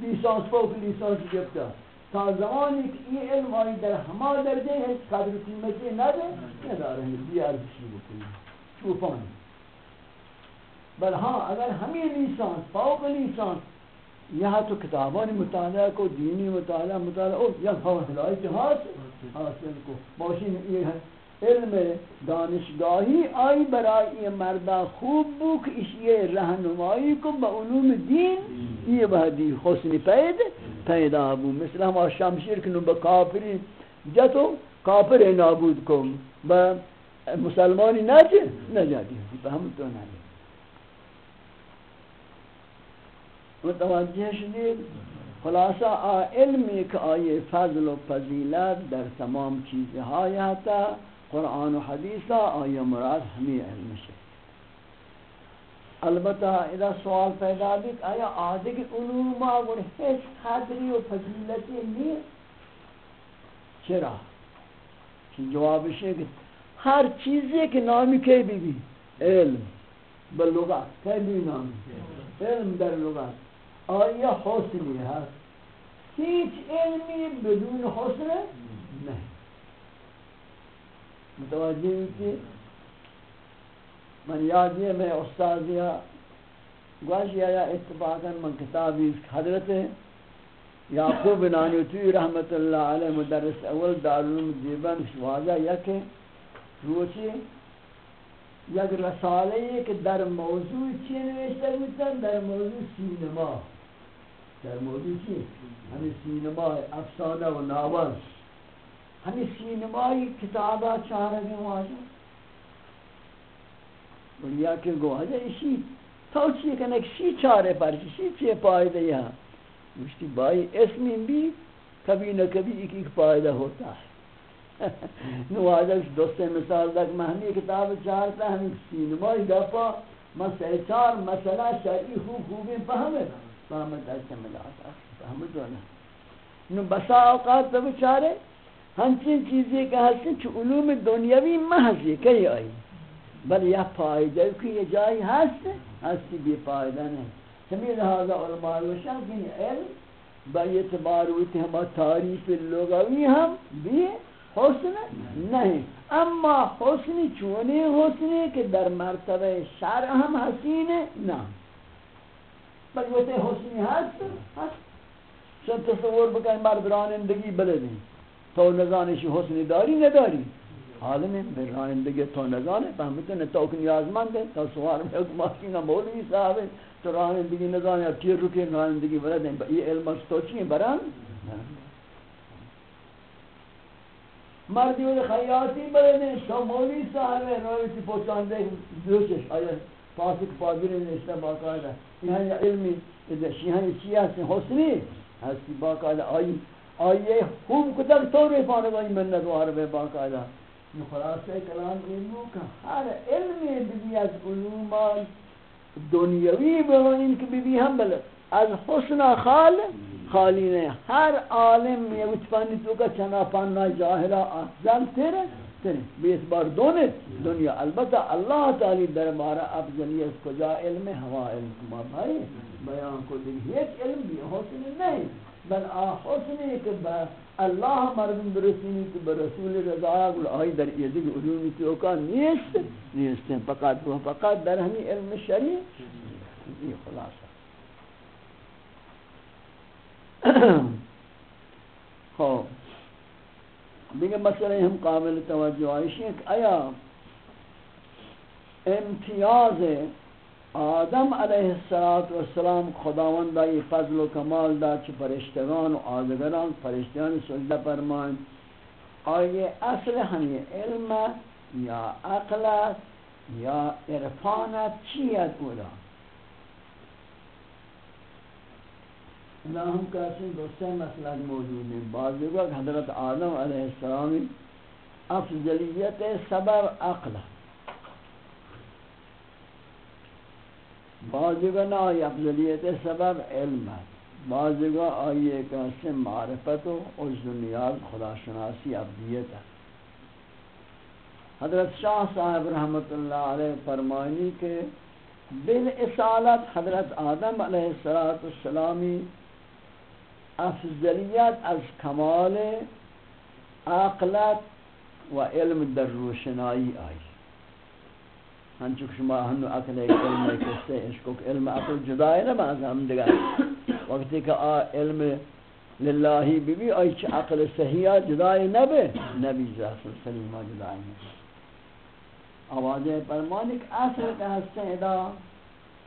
لیسانس فوق لیسانس جبتا تا زمانی کہ یہ علم آئی در ہما درجے ہے قدر قیمتی نہ دے ندارے بیار بشی بکنی چوپانی بل ہاں اگر ہمیں لیسانس فوق لیسانس یہاں تو کتابانی مطالعہ کو دینی مطالعہ مطالعہ او یا ہدایت حاصل حاصل کو. باشین یہ ہے علم دانشگاہی آئی برائی یہ مردہ خوب بک اس یہ رہنمائی کو با علوم دین. یہ بہدی حسن پید. پیدا بود مثل هم شمشیر کنو با کافری. جتو کافر نابود کن. با مسلمانی نجی نجدی به همون تو نجی. متوجه شدید؟ خلاصا علمی که آیه فضل و فضیلت در تمام چیزهای حتی قرآن و حدیث آیه مراد همه علمشه. البتہ اذا سوال پیدا بیت، آیا آدھگ علوم آگوڑ ہیچ قدری و فضیلتی نہیں چرا؟ جواب ہے کہ ہر چیزی کے نامی کے بھی بھی، علم بلغت کہ بھی نامی علم در لغت آیا حسنی هست هیچ علمی بدون حسن نہیں۔ متوجہ کہ من یاد یہ میں استاذیا گوش یا اتفاقا من کتابی حضرت یعقوب نانیوتی رحمت اللہ علیہ مدرس اول دارالعلوم دیوبند واضح یا کہ روچی یک رساله که در موضوع چی نوشته بودن در موضوع سینما۔ در موضوع چی؟ همین سینما افسانه و ناول۔ همین سینمای کتابا چاره واجه بلیا که گوهده ایشی تو چی کنه شی چاره پرچی شی چی پایده یا مشتی بائی اسمی بھی کبھی نہ کبھی ایک ایک فائدہ ہوتا ہے۔ *laughs* نوازش دوست مثال تک مہمی کتاب چارتا ہمیں سینمائی گفا مسئلہ چار، مسئلہ شرعی خوب خوبی فہمے فهمت از ملات فهمت ولا نو بسا اوقات تو بیچارے ہنچین چیزیں کہ ہستیں چھ علوم دنیاوی محض یہ کئی آئی۔ بل یہ فائدہ کی یہ جائی ہست ہستی بھی فائدہ نہیں سمی لہذا علماء وشان کہ علم با اعتبار ہوتی ہما تعریف لغوی ہم بھی حسن نہیں۔ اما حسنی چونی حسنی کہ در مرتبہ شرع ہم حسین نہ۔ بل وہ تے حسنی ہست ہست۔ شن تصور بکن مرد رانندگی بلدی تو نزانشی حسنی داری نداری۔ حال میں بے رانندگی تو نزانے فهمتے ہیں تو نیازمند ہے تو سوار میں ایک ماشینہ مولوی صاحب ہے، تو رانندگی نزانے تیر رو رکے رانندگی بلدیں یہ علم اس تو چیئے، بران؟ مردی و خیاطی بلدیں تو مولوی صاحب ہے رویتی پوچھاندے دوشش آیا، فاسق پادری نشتا باقاعدہ یہاں علمی شیہانی چیئے ہیں حسنی ہستی باقاعدہ آئی آئیے خوب کتب تو رفانے گئی منت وار بے باقاعدہ خلاصہ کلام علمو کا ہر علمی بھی از علوم دنیاوی بلوین کہ بھی ہم بلد از حسن خال خالی نے ہر عالم یہ اتفانی تو کا چنا پانا جاہلہ افضل تیرے تیرے۔ بیس بار دونے۔ دنیا البتہ اللہ تعالی دربارہ افضلیت کجا علم ہوا علم کما بھائی بیان کو دیکھ ایک علم بھی حسن نہیں۔ بل آحسنی کہ با اللہ مردم برسینی کہ برسول رضا قل آئی در ایدی علومی توکا نیست نیست، فقط وہ فقط در ہمی علم شریع یہ خلاصہ۔ خوب۔ دیکھ مسئلہ ہم قابل توجہ آئیشی ہیں کہ آیا امتیاز آدم علیہ السلام خداوند ای فضل و کمال دا چه فرشتگان و آدگران فرشتگان سجده فرمائن. آیه اصل ہمی علم یا عقل یا عرفانت چیت اولا ہم کہتے ہیں دوسرے مسئلہ موجود ہیں. بعض جگہ حضرت آدم علیہ السلام افضلیت سبب عقل ہے بعض آئی افضلیت سبب علم ہے بعض آئی ایک سے معرفت و عز و خدا شناسی ابدیت ہے حضرت شاہ صاحب رحمت اللہ علیہ فرمائنی کے بالاصالت حضرت آدم علیہ السلامی افضلیت از کمال عقلت و علم در روشنائی آئی. ہنچک شما ہنو عقل ایک علم کستے اشکو علم عقل جدا ہے نا بعض ہم دگا وقتی کہ آ، علم للہی بی بی آئی چھ عقل صحیحہ جدا ہے نبی نبی جاسل سلیمہ جدا ہے آواز فرمانک اصل کا ہستے ادا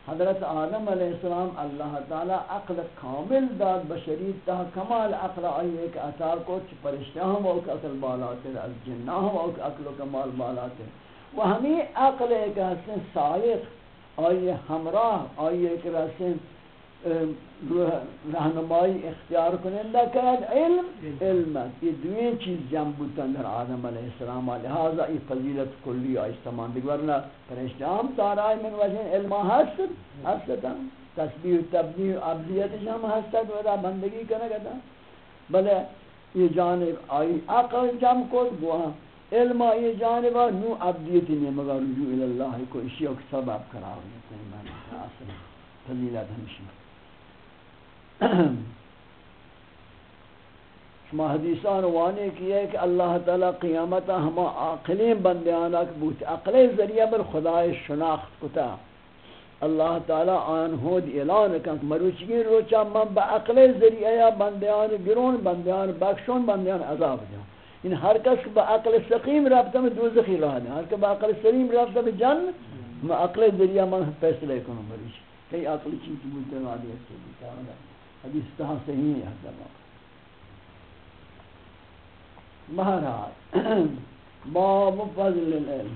حضرت آدم علیہ السلام اللہ تعالی عقل کامل داد بشریت تا کمال عقل آئی ایک عطا کو، چھ پرشتہ ہم اوک عقل بالاتے از جنہ ہم اوک عقل و کمال بالاتے۔ و ہمیں عقل ایک حسن سائق آئی ہمراہ آئی ایک حسن رہنمائی اختیار کنندہ کرد علم علمت یہ دوین چیز جمع بودتن در آدم علیہ السلام، لہذا یہ فضیلت کلی آئی استمان دیگرنا پرشتام تارائی من وجہ علم حسد حسدتا تسبیح و تبدیح و عبدیت جمع حسد ودا بندگی کنگتا. بلے یہ جانب آئی عقل جمع کود گوہاں علم آئی جانبا نو عبدیتی نہیں مگر رجوع اللہ کو اشیاء کو سبب کرا ہوئی کوئی معنی اصل فضیلت ہمشی شما حدیثان وانے کی ہے کہ اللہ تعالی قیامتا ہما عقلین بندیانا بوت عقل ذریعہ بر خدای شناخت کتا اللہ تعالی آن ہود اعلان کن مروچگی روچا من با عقل ذریعہ بندیان گرون بندیان بخشون بندیان عذاب جان ان ہر کس با عقل سقیم رابطہ میں دوزخی راہ دیں ہر کس با عقل سلیم رابطہ میں جن میں عقل ذریعہ من فیصلے کنوں بریش۔ کئی عقل چیز بولتے ہیں آدھی سے بھی حدیث تہا صحیح ہے حد دبا مہراج باب فضل العلم۔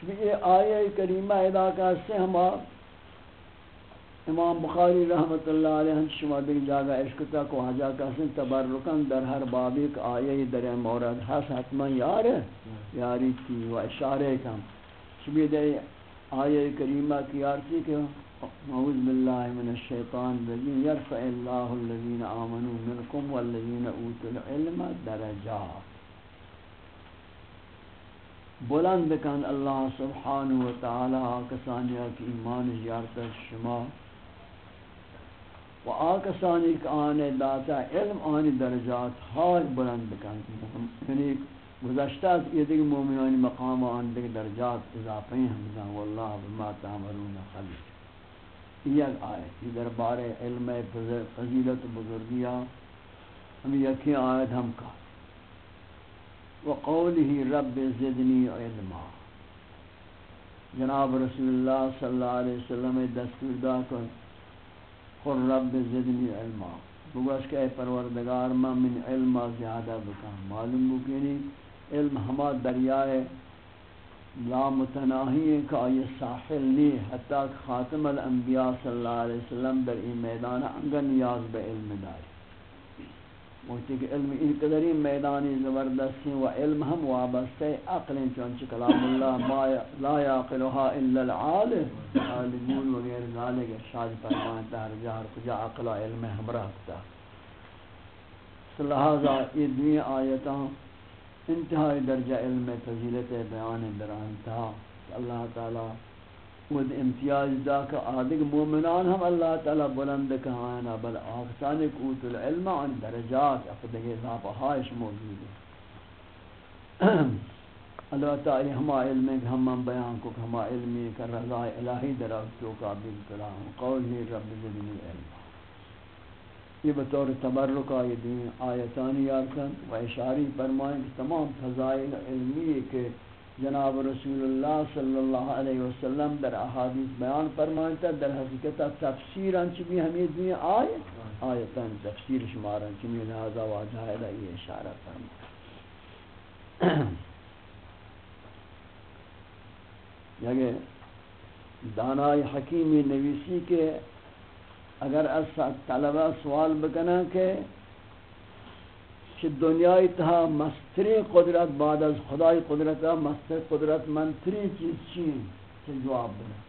چونکہ یہ آیہ کریمہ ادا کا سے ہم امام بخاری رحمت اللہ علیہ ہم شما دیکھ جاگا عشقتا کو ہاں حجا کسن تبرکن در ہر بابی کا آیہ در مورد حس حتما یار یاری تھی و اشارے کم شبی دے آیہ کریمہ کی آرتی کہ معوذ باللہ من الشیطان الرجیم، یرفع اللہ الذین آمنوا منکم والذین اوتوا العلم درجات بلند کن اللہ سبحانہ وتعالی کسانیہ کی ایمان زیارت شما۔ و آکسانی که آن داتا علم آن درجات های بلند بکن. یعنی گزشتہ از یہ دیکھ مومنانی مقام آن دیکھ درجات اضافی ہیں واللہ بما تعملون خبیر. یہ آیت یہ دربار علم فضیلت بزرگیہ ہم یکی آیت ہم کا وقوله رب زدنی علما. جناب رسول اللہ صلی اللہ علیہ وسلم دستور دا کر قل رب زدنی علما. بگوش کہ اے پروردگار ما من علم زیادہ بکا معلوم بکنی علم ہما دریائے لا متناہی ہے کہ یہ ساحل نہیں، حتی خاتم الانبیاء صلی اللہ علیہ وسلم در این میدان انگا نیاز بے علم داری. موتی کہ علم این قدری میدانی زبردستی و علم ہم وابستے عقل چونچہ کلام اللہ ما لا یاقلها الا العالم. عالمون وغیر ذالک ارشاد فرمان تہر جہر کجا عقل و علم ہمراہ کتا لہذا یہ دوی آیتاں انتہائی درجہ علم فضیلت بیان در انتہا اللہ تعالی ود امتیاز دا کہ آدھگ مومنان ہم اللہ تعالی بلند کہانا بل آفتان قوت العلم عن درجات اپدگ اضافہائش موجود ہے *clears throat* اللہ تعالی ہما علم ہے ہم بیان کو کہ ہما علمی کر رضا الہی در کا بالکلام قول ہی رب زدنی علم۔ یہ بطور تبرک آئی دین آیتانی یارکن و اشاری فرمائیں کہ تمام فضائل علمی کے جناب رسول اللہ صلی اللہ علیہ وسلم در احادیث بیان فرمائیں در حقیقت تفسیر انچ بھی ہمیں دین آئے آیتان تفسیر شمار شمارن چمی لہذا واجہ ہے یہ اشارہ فرمائیں یعنی دانائی حکیمی نویسی کے اگر از طلبہ سوال بکنا کہ کہ دنیای تہا مستری قدرت بعد از خدای قدرت مستر قدرت منتری چیز چین کہ جواب بنا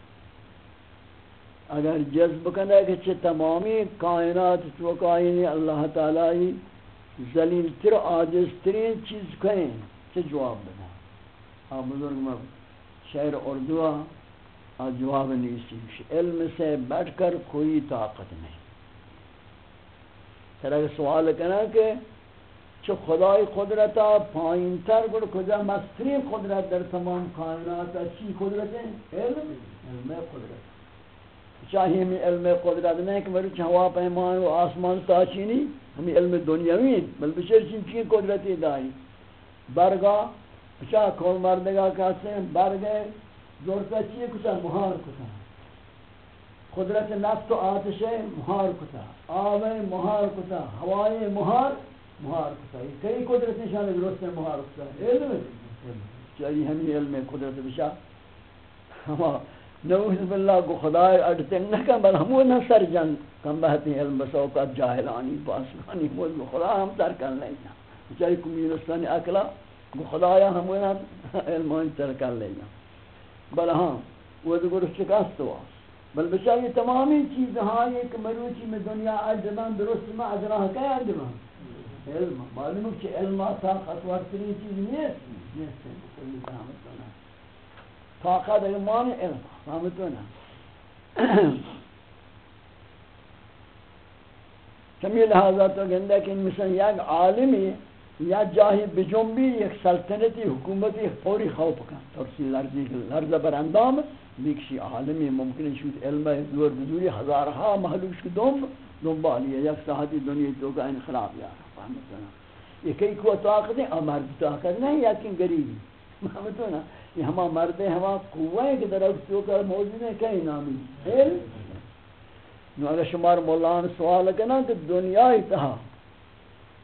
اگر جذب کنا کہ چھ تمامی کائنات تو کائنی اللہ تعالی ذلیل تر عاجز ترین چیز کہیں؟ چھ جواب بنا آپ بزرگ میں شعر اردوہ جواب نہیں علم سے بیٹھ کر کوئی طاقت نہیں. طرح سوال کرنا کہ چو خدای قدرتا پائین تر گڑ کجا مستری قدرت در تمام کائنات چی قدرت ہے؟ علم علم قدرت. چاہیے ہمیں علم قدرت نہیں کہ میرے ہوا پیمان و آسمان تاچینی ہمیں علم دنیاوی ہیں بل بشر چین چین قدرتی دائی. برگا اچھا، چاہ کول مردگا کہتے ہیں؟ برگے زورتا چیئے کتا، مہار کتا. قدرت نفت و آتش مہار کتا. آب مہار کتا. ہوائے مہار. مہار کتا کئی قدرت نشان درست مہار کتا علم چاہیے ہمیں علم قدرت بشا ہما نعوذ باللہ کو خدای اڈتے نکا بل ہمو نہ سر جنگ کم بہتی علم بسوقات جاہلانی پاسکانی موز خدا ہم تر کر لینا چاہیے کمیونستانی اکلا خدایا ہمو نہ علم تر کر لینا بل ہاں وہ تو شکست ہوا بل بچہ یہ تمامی چیز ہاں ایک مروچی میں دنیا عجبان درست میں اجراہ کیا عجبان علم معلوم ہے کہ علم طاقت ورترین چیز نہیں ہے طاقت علمان علم فهمتو نا کمی لحاظہ تو گندہ کہ مثلا یک عالمی یا جاہی بجنبی یک سلطنتی حکومتی فوری خوف کن ترسی لرزی لرز بر اندام لیکشی عالمی ممکن شود علم دور بزوری ہزارہا محلوش کی دوم دنبالی یک ساعتی دنیا تو کا انخلاف یا فهمتنا یہ کئی کو طاقت ہے ہاں مرد طاقت نہیں، یقین غریبی فهمتنا ہاں یہ ہما مرد ہے ہما قوہ ہے کہ در تو کا موجود ہے کہیں نامی علم نو اگر شمار مولانا سوال کرنا کہ دنیا اتہا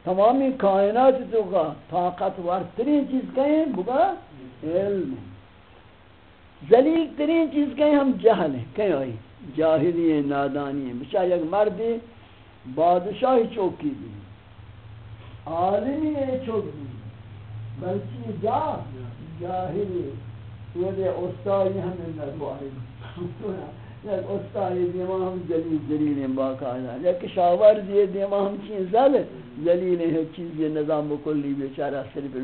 تمامی کائنات تو کا طاقت ورترین چیز کہیں بگا علم۔ ذلیل ترین چیز کہیں ہم جہل ہیں۔ کہیں آئی؟ جاہلی ہیں، نادانی ہیں۔ بچہ یک مردی بادشاہی چوکی بھی عالمی ہے چوکی بلکہ جا جاہلی وہ دے استائی ہمیں نروائی یک استائی دیما ہم جلیل جلیل ہیں، باقاعدہ۔ یک شاور دیے دیما ہم چیز زل۔ جلیل ہیں، چیز یہ نظام کلی بیچارہ صرف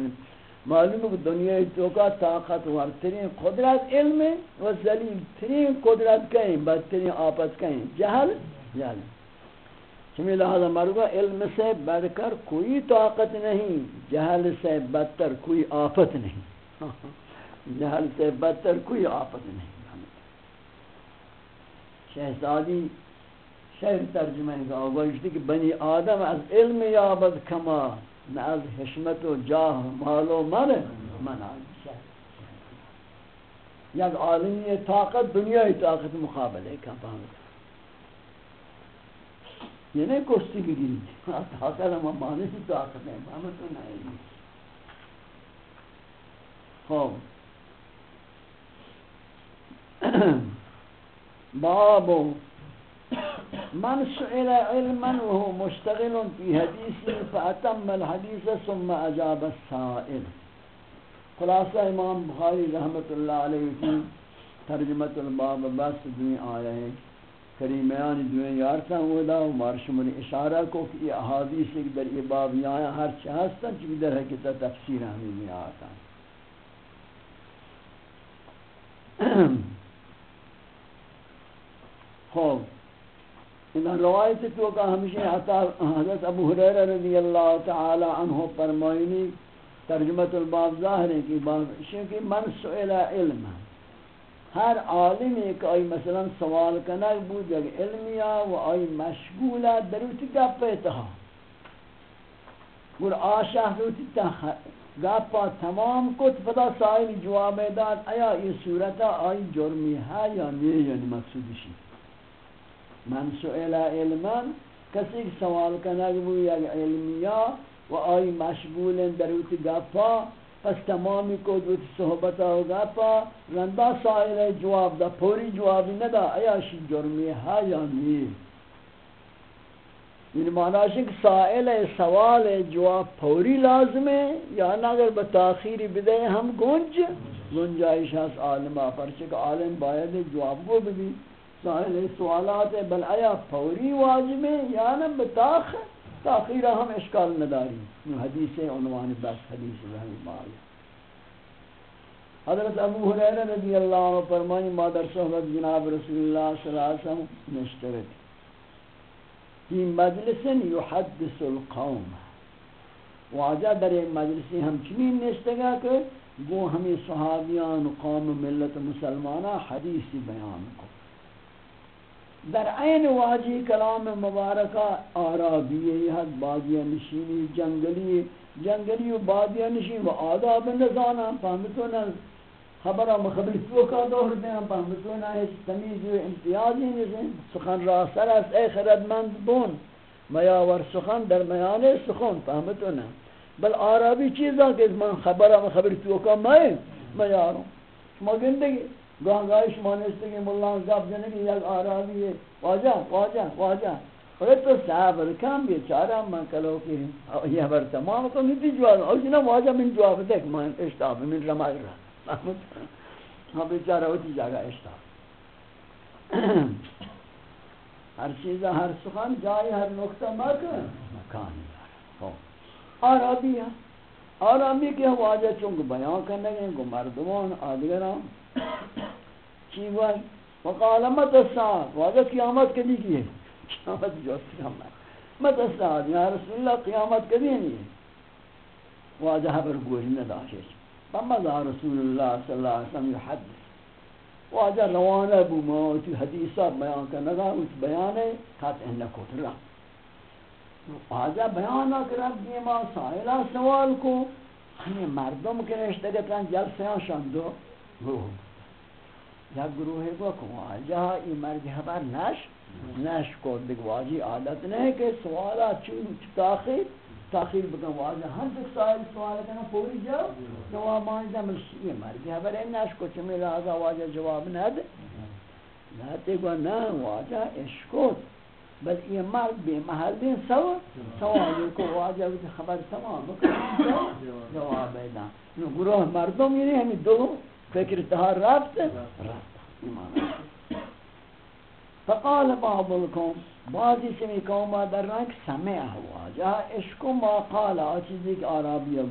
معلوم ہے کہ دنیا تو کا طاقت ورترین قدرت علم و ذلیل ترین قدرت کہیں، بدترین آپت کہیں۔ جہل جہل۔ چمی لہذا مرگا علم سے بڑھ کر کوئی طاقت نہیں، جہل سے بدتر کوئی آفت نہیں۔ *laughs* جہل سے بدتر کوئی آفت نہیں۔ شہزادی شہر ترجمہ کا گوشتی کہ بنی آدم از علم یابد کما، نہ از حشمت و جاہ مال و من من شہر یک عالمی طاقت، دنیای طاقت مقابلے کا پاہمتا یہ نہیں کشتی بگیری طاقت ہم مانے کی طاقت ہے۔ ہمیں تو نہیں خوب۔ باب من سئل علما وهو مشتغل في حديثه فأتم الحديث ثم أجاب السائل۔ خلاصہ امام بخاری رحمت اللہ علیہ کی ترجمت الباب بس دویں آئے ہیں کریمیان دویں یارتا ہودا و مارشمون اشارہ کو کہ یہ احادیث ایک در یہ باب یہاں ہر چہستا چکی در حقیقت تفسیر ہمیں میں آتا۔ خوب، ان روایت تو کا ہمیشہ حضرت ابو حریرہ رضی اللہ تعالی عنہ فرمائنی، ترجمت الباب ظاہر ہے کہ باب کہ من سئل علم ہر عالم ایک آئی مثلا سوال کنک بود یک علمیا و آئی مشغولا دروتی گپ اتها ہاں؟ گر آشہ روتی گپا تمام کت فدا سائل جواب داد ایا یہ صورتا آئی جرمی ہے یا نہیں یعنی مقصودشی من سئل علما، کسی سوال کنک بود، یک علمیا و آئی مشغول دروتی گپا پس تمامی کو دوت صحبتا ہوگا پا رندا سائل جواب دا، پوری جوابی ندا، ایا جرمی ہے یا نہیں یعنی معنی ہے کہ سائل سوال جواب پوری لازم ہے، یا نہ اگر بتاخیر بدے ہم گنج گنجائش ہے عالمہ پرچہ کہ عالم باید جواب کو بھی سائل سوالات بل ایا پوری واجب ہے، یا نہ بتاخیر تاخیرہ ہم اشکال نداری حدیث عنوان بس حدیث رحم اللہ حضرت ابو حریرہ رضی اللہ عنہ فرمانی مادر صحبت جناب رسول اللہ صلی اللہ علیہ وسلم نشترک فی مجلس یحدث القوم۔ واجہ در مجلسی ہم چنین نشتگا کہ وہ ہمیں صحابیان قوم ملت مسلمانہ حدیثی بیان کو در عین واجی کلام مبارکہ آرابی حد بادیہ نشینی، جنگلی جنگلی و بادیہ نشین و آداب نزانا فهمتو نہ خبر مخبر تو کا دور دیں فهمتو نہ ہے تمیز و امتیازی نہیں سخن را سر از اے خردمند بون، میاور سخن در میان سخن فهمتو بل عربی چیزا کہ من خبر مخبر تو کا میں میاروں شما گندگی گاہ گاہش مانستے کہ ملان گفت جنے کہ یک آرابی ہے۔ واجہ واجہ واجہ۔ اور تو صبر کم بیچارہ من کلو کہ یہ بر تمام تو نہیں جواب۔ اور جنا واجہ من جواب دے کہ من اشتاب من رمائی رہا۔ محمود ہاں بیچارہ ہوتی جگہ اشتاب ہر چیز، ہر سخن جائے، ہر نقطہ مکان مکان ہاں۔ آرابی ہے۔ آرابی کے واجہ چونکہ بیان کرنے گئے گو مردمان آدگران چی وای وقال مت الساعه واجہ قیامت کبھی کی ہے قیامت جو قیامت مت الساعه یا رسول اللہ قیامت کبھی نہیں ہے واجہ پر گوش نہ داشے فما رسول اللہ صلی اللہ علیہ وسلم يحدث واجہ روانہ ابو موت حدیثہ بیان کرنا گا اس بیان ہے خط ان کو ترا واجہ بیان کر رب دیما سائلہ سوال کو ہمیں مردم کے رشتہ کے تن جلسے شان دو گروہ یا گروہ کو واجہ ای مرد خبر نش نش کو دیگ واجی عادت نہیں کہ سوالات چون تاخیر تاخیر بکن واجہ ہر دک سائل سوال کرنا پوری جاؤ جواب مانجا ملشی مرد خبر ہے، نش کو چمی لہذا واجہ جواب نہ دے نہ تے گو نہ واجہ اشکوت بل یہ مرد بے محل دین سو سوال کو واجہ خبر تمام بکن، جواب ہے گروہ مردم یہ نہیں، ہمیں دو فکر تہار رفت رفت فقال بعض القوم بعضی سمی قوم در رنگ سمع واجہ عشق ما قال چیزی کہ عربی ہے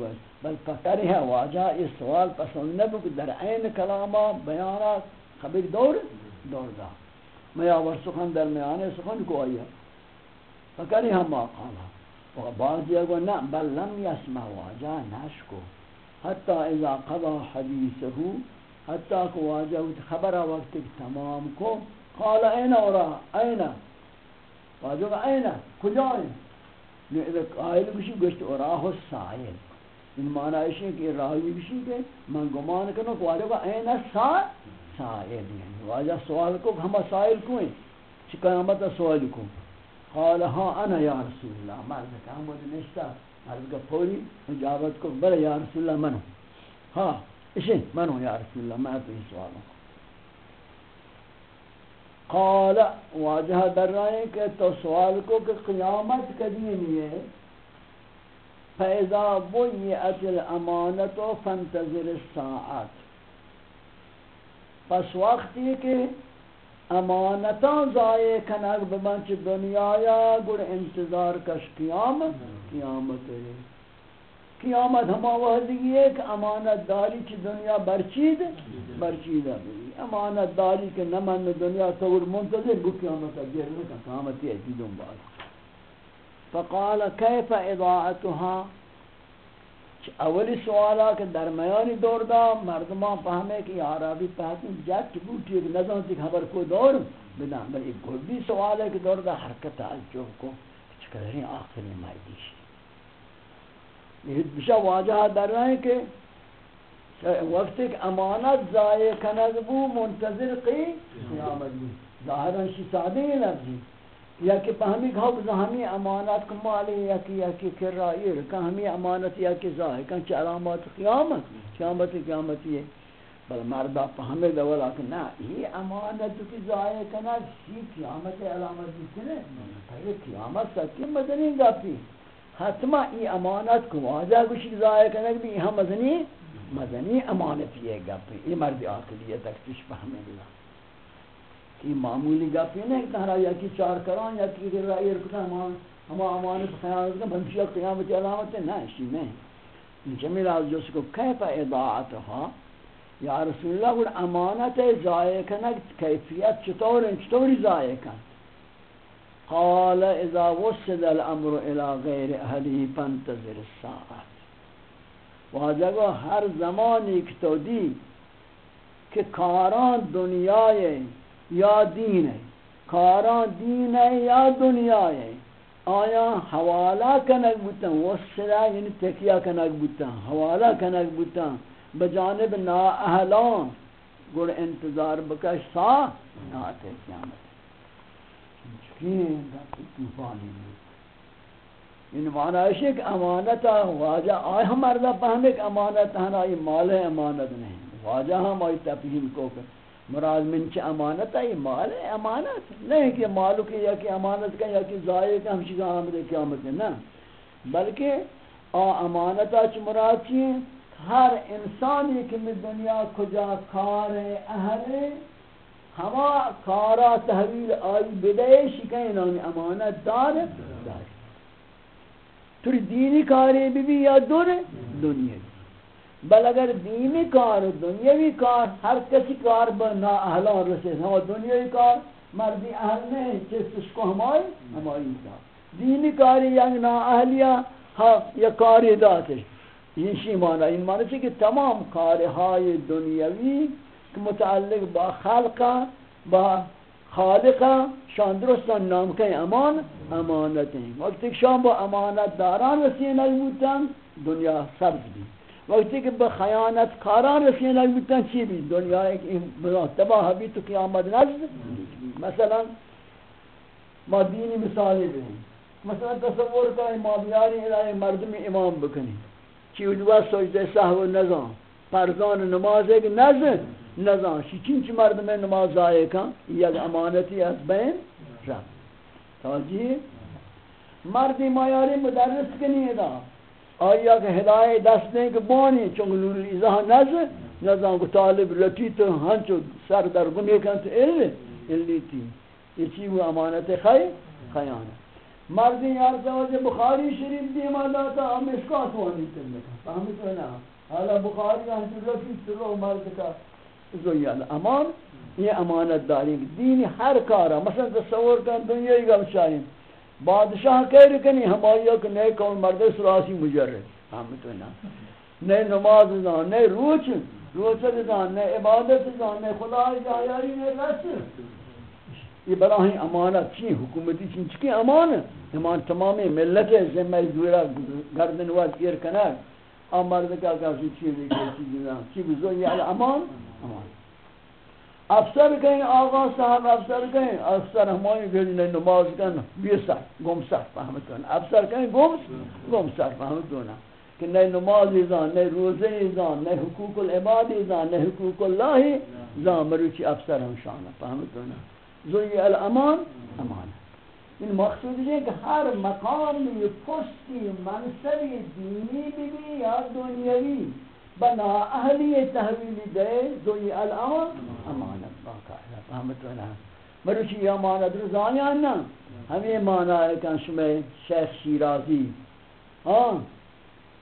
بل فکر ہے واجہ اس سوال پسند نہ کہ در عین کلاما بیانات خبر دور دور دا. میں اور سخن در میان سخن کو آیا. فکری ہم آقالا و بعض یکو نا بل لم یسمع واجہ نشکو. حتی اذا قضا حدیثه حتی کہ واجہ خبر وقت تمام کو قال این اورا این. واجہ کہ این. کجا کجائیں اذا قائل بشی گشت اورا اوراه السائل ان معنی ہے کہ راوی بشی کہ من گمان کنو کہ واجہ کہ این السائل سائل یعنی واجہ سوال کو ہم سائل کو ہیں چی قیامت سوال کو؟ قال ہاں انا یا رسول اللہ مرد کہ ہم وہ نشتا مرد کا پوری اجابت کو بلے یا رسول اللہ منو ہاں اسی منو یا رسول اللہ میں تو ہی سوال ہوں قال واجہ در رہے کہ تو سوال کو کہ قیامت قدیم ہے فیضا بویعت الامانت و فانتظر الساعت پس وقتی کہ امانتاں ضائع کنگ بمنچ دنیا یا گر انتظار کش قیامت قیامت ہے قیامت ہما وحدی ہے کہ امانت داری چی دنیا برچید برچید ہے۔ امانت داری کے نمن دنیا طور منتظر گو قیامت دیر لکن قیامتی ہے دیدن بعد۔ فقال، کیف اضاعتها اولی سوالا کہ درمیانی دور دا، مردمان پہمے کہ عربی پہتی جت بوٹی ایک نظام تک خبر کو دور بدن بل ایک گردی سوال ہے کہ دور دا حرکت آج جو کو چکرہی آخر نمائی دیشی یہ واجہ در رہے ہیں کہ وقت ایک امانت ضائع کنگ بو، منتظر قی قیامت بھی ظاہران شی سادے لفظی جی۔ یا کہ پہمی گھو ہمی امانت کو مالی، یا کہ یا کہ کرائیر کہ ہمی امانت یا کہ ظاہر کہ چھ علامات قیامت۔ قیامت قیامت یہ بل مردہ پہمی دولا کہ نا، یہ امانت کی ظاہر کنا سی قیامت علامت دیکھنے پہلے قیامت سکی مدنی گا پی حتما ای امانت کو واجہ کچھ ظاہر کنا کہ یہ مدنی مدنی امانت یہ گا پی یہ مرد آقلیت تک تش پہمی گا یہ معمولی گپ نہیں کہ تہرا یا کی چار کران یا کی رائے رکھتا ہم ہم امانت خیانت کا بنشیا قیامت علامت ہے نہ اسی نہیں جمیل از جو کو کیف اضاعتها؟ یا رسول اللہ امانت ضائع کرنا کیفیت چطور چطور ضائع کن قال اذا وصل الامر الى غیر اهله فانتظر الساعه واجب ہر زمانی کہ تو دی کہ کاران دنیای یا دین کاران دین یا دنیا ہے آیا حوالہ کنک بوتا وصلہ یعنی تکیہ کنک بوتا حوالہ کنک بوتا بجانب نا اہلان گوڑ انتظار بکش سا ناتے قیامت چکین توفانی ان معنی ہے کہ امانت واجہ آئے ہم مردہ پہنے کہ امانت ہنا یہ مال ہے امانت نہیں واجہ ہم آئی تفہیم کو کہ مراد من چ امانت ہے یہ مال ہے امانت. نہیں کہ مالو کی یا کہ امانت کا یا کہ ضائع کا ہم چیزاں آمد قیامت ہے نا بلکہ آ امانت اچ مراد چی ہر انسان ایک دنیا کجا، کار ہے اہل ہوا کارا تحویل آئی بدیش کہیں نامی امانت دار دار۔ توری دینی کاری بھی بھی یا دور دنیا بھی۔ بل اگر دینی کار دنیاوی کار، ہر کسی کار با نا اہلان رسے ہوا دنیاوی کار، مردی اہل نہیں چیز کو ہمائی ہمائی کار۔ دینی کاری یعنی ینگ نا اہلیا ہاں یا کاری داتش۔ یہ شی مانا ان مانا چی کہ تمام کارهای دنیاوی متعلق با خلقا، با خالقا شان درستان نام کہیں امان امانت ہیں وقتی که شان با امانت داران رسینہ بودتن دنیا سبز بھی وقتی کہ بخیانت کاران رسین لگتا چی بھی دنیا ایک تباہ بھی تو قیامت نزد مثلا ما دینی مثالی دیں مثلا تصور کا ما بیاری الہی مردم امام بکنی چی ادوا سجدہ صحو نظام. پرزان نماز ایک نزد نظام شی چی مردم نماز آئے کن؟ یک امانتی از بین رب توجیه مردی مایاری مدرس کنی ادا آیا کہ ہدایت دست دیں کہ بانی؟ چونکہ نور الازاہ نظر نظام کو طالب رٹی تو ہنچو سر در گمی کن تو علم علمی تھی یہ چی وہ امانت خی، خیانت. مردی یار سوال بخاری شریف دیم دی مالاتا ہم اس کا توانی کرنے کا فهمی تو نا. حالا بخاری ہنچو رٹی تو رو مرد کا زویان. امان یہ امانت داری دین ہر کارا. مثلا تصور کن دنیای گل شاہین بادشاہ کہہ رکنی ہمائی کہ نئے کون مرد سراسی مجرد. فهمتو نا نئے نماز دان نئے روچ. روچ دان نئے عبادت دان نئے خدا جایاری نئے رس یہ بڑا ہی امانت. چی؟ حکومتی چین چکی امانت امان؟ تمامی ملت ذمہ دورا گردن وقت ایر کنر آم مرد کا کسی چیزی کسی چیزی چی بزو یہ امان امان افسر کہیں آقا صاحب افسر کہیں افسر ہماری گھر نماز کن بیسر گم سر فهمت ہونا افسر کہیں گم گم سر فهمت ہونا کہ نئے نماز ایزان نئے روزے ایزان نئے حقوق العباد ایزان نئے حقوق اللہ ایزان مروچی افسر ہم شانہ فهمت ہونا زوی الامان امان ان مقصود ہے کہ ہر مقام یہ پستی منصبی دینی بھی یا دنیاوی بنا اہلی تحویل دے زوی الامر امانت. باقاعدہ فهمت ولا مروچی امانت رضانی آنا ہمیں مانا ہے کہ شما شیخ شیرازی. ہاں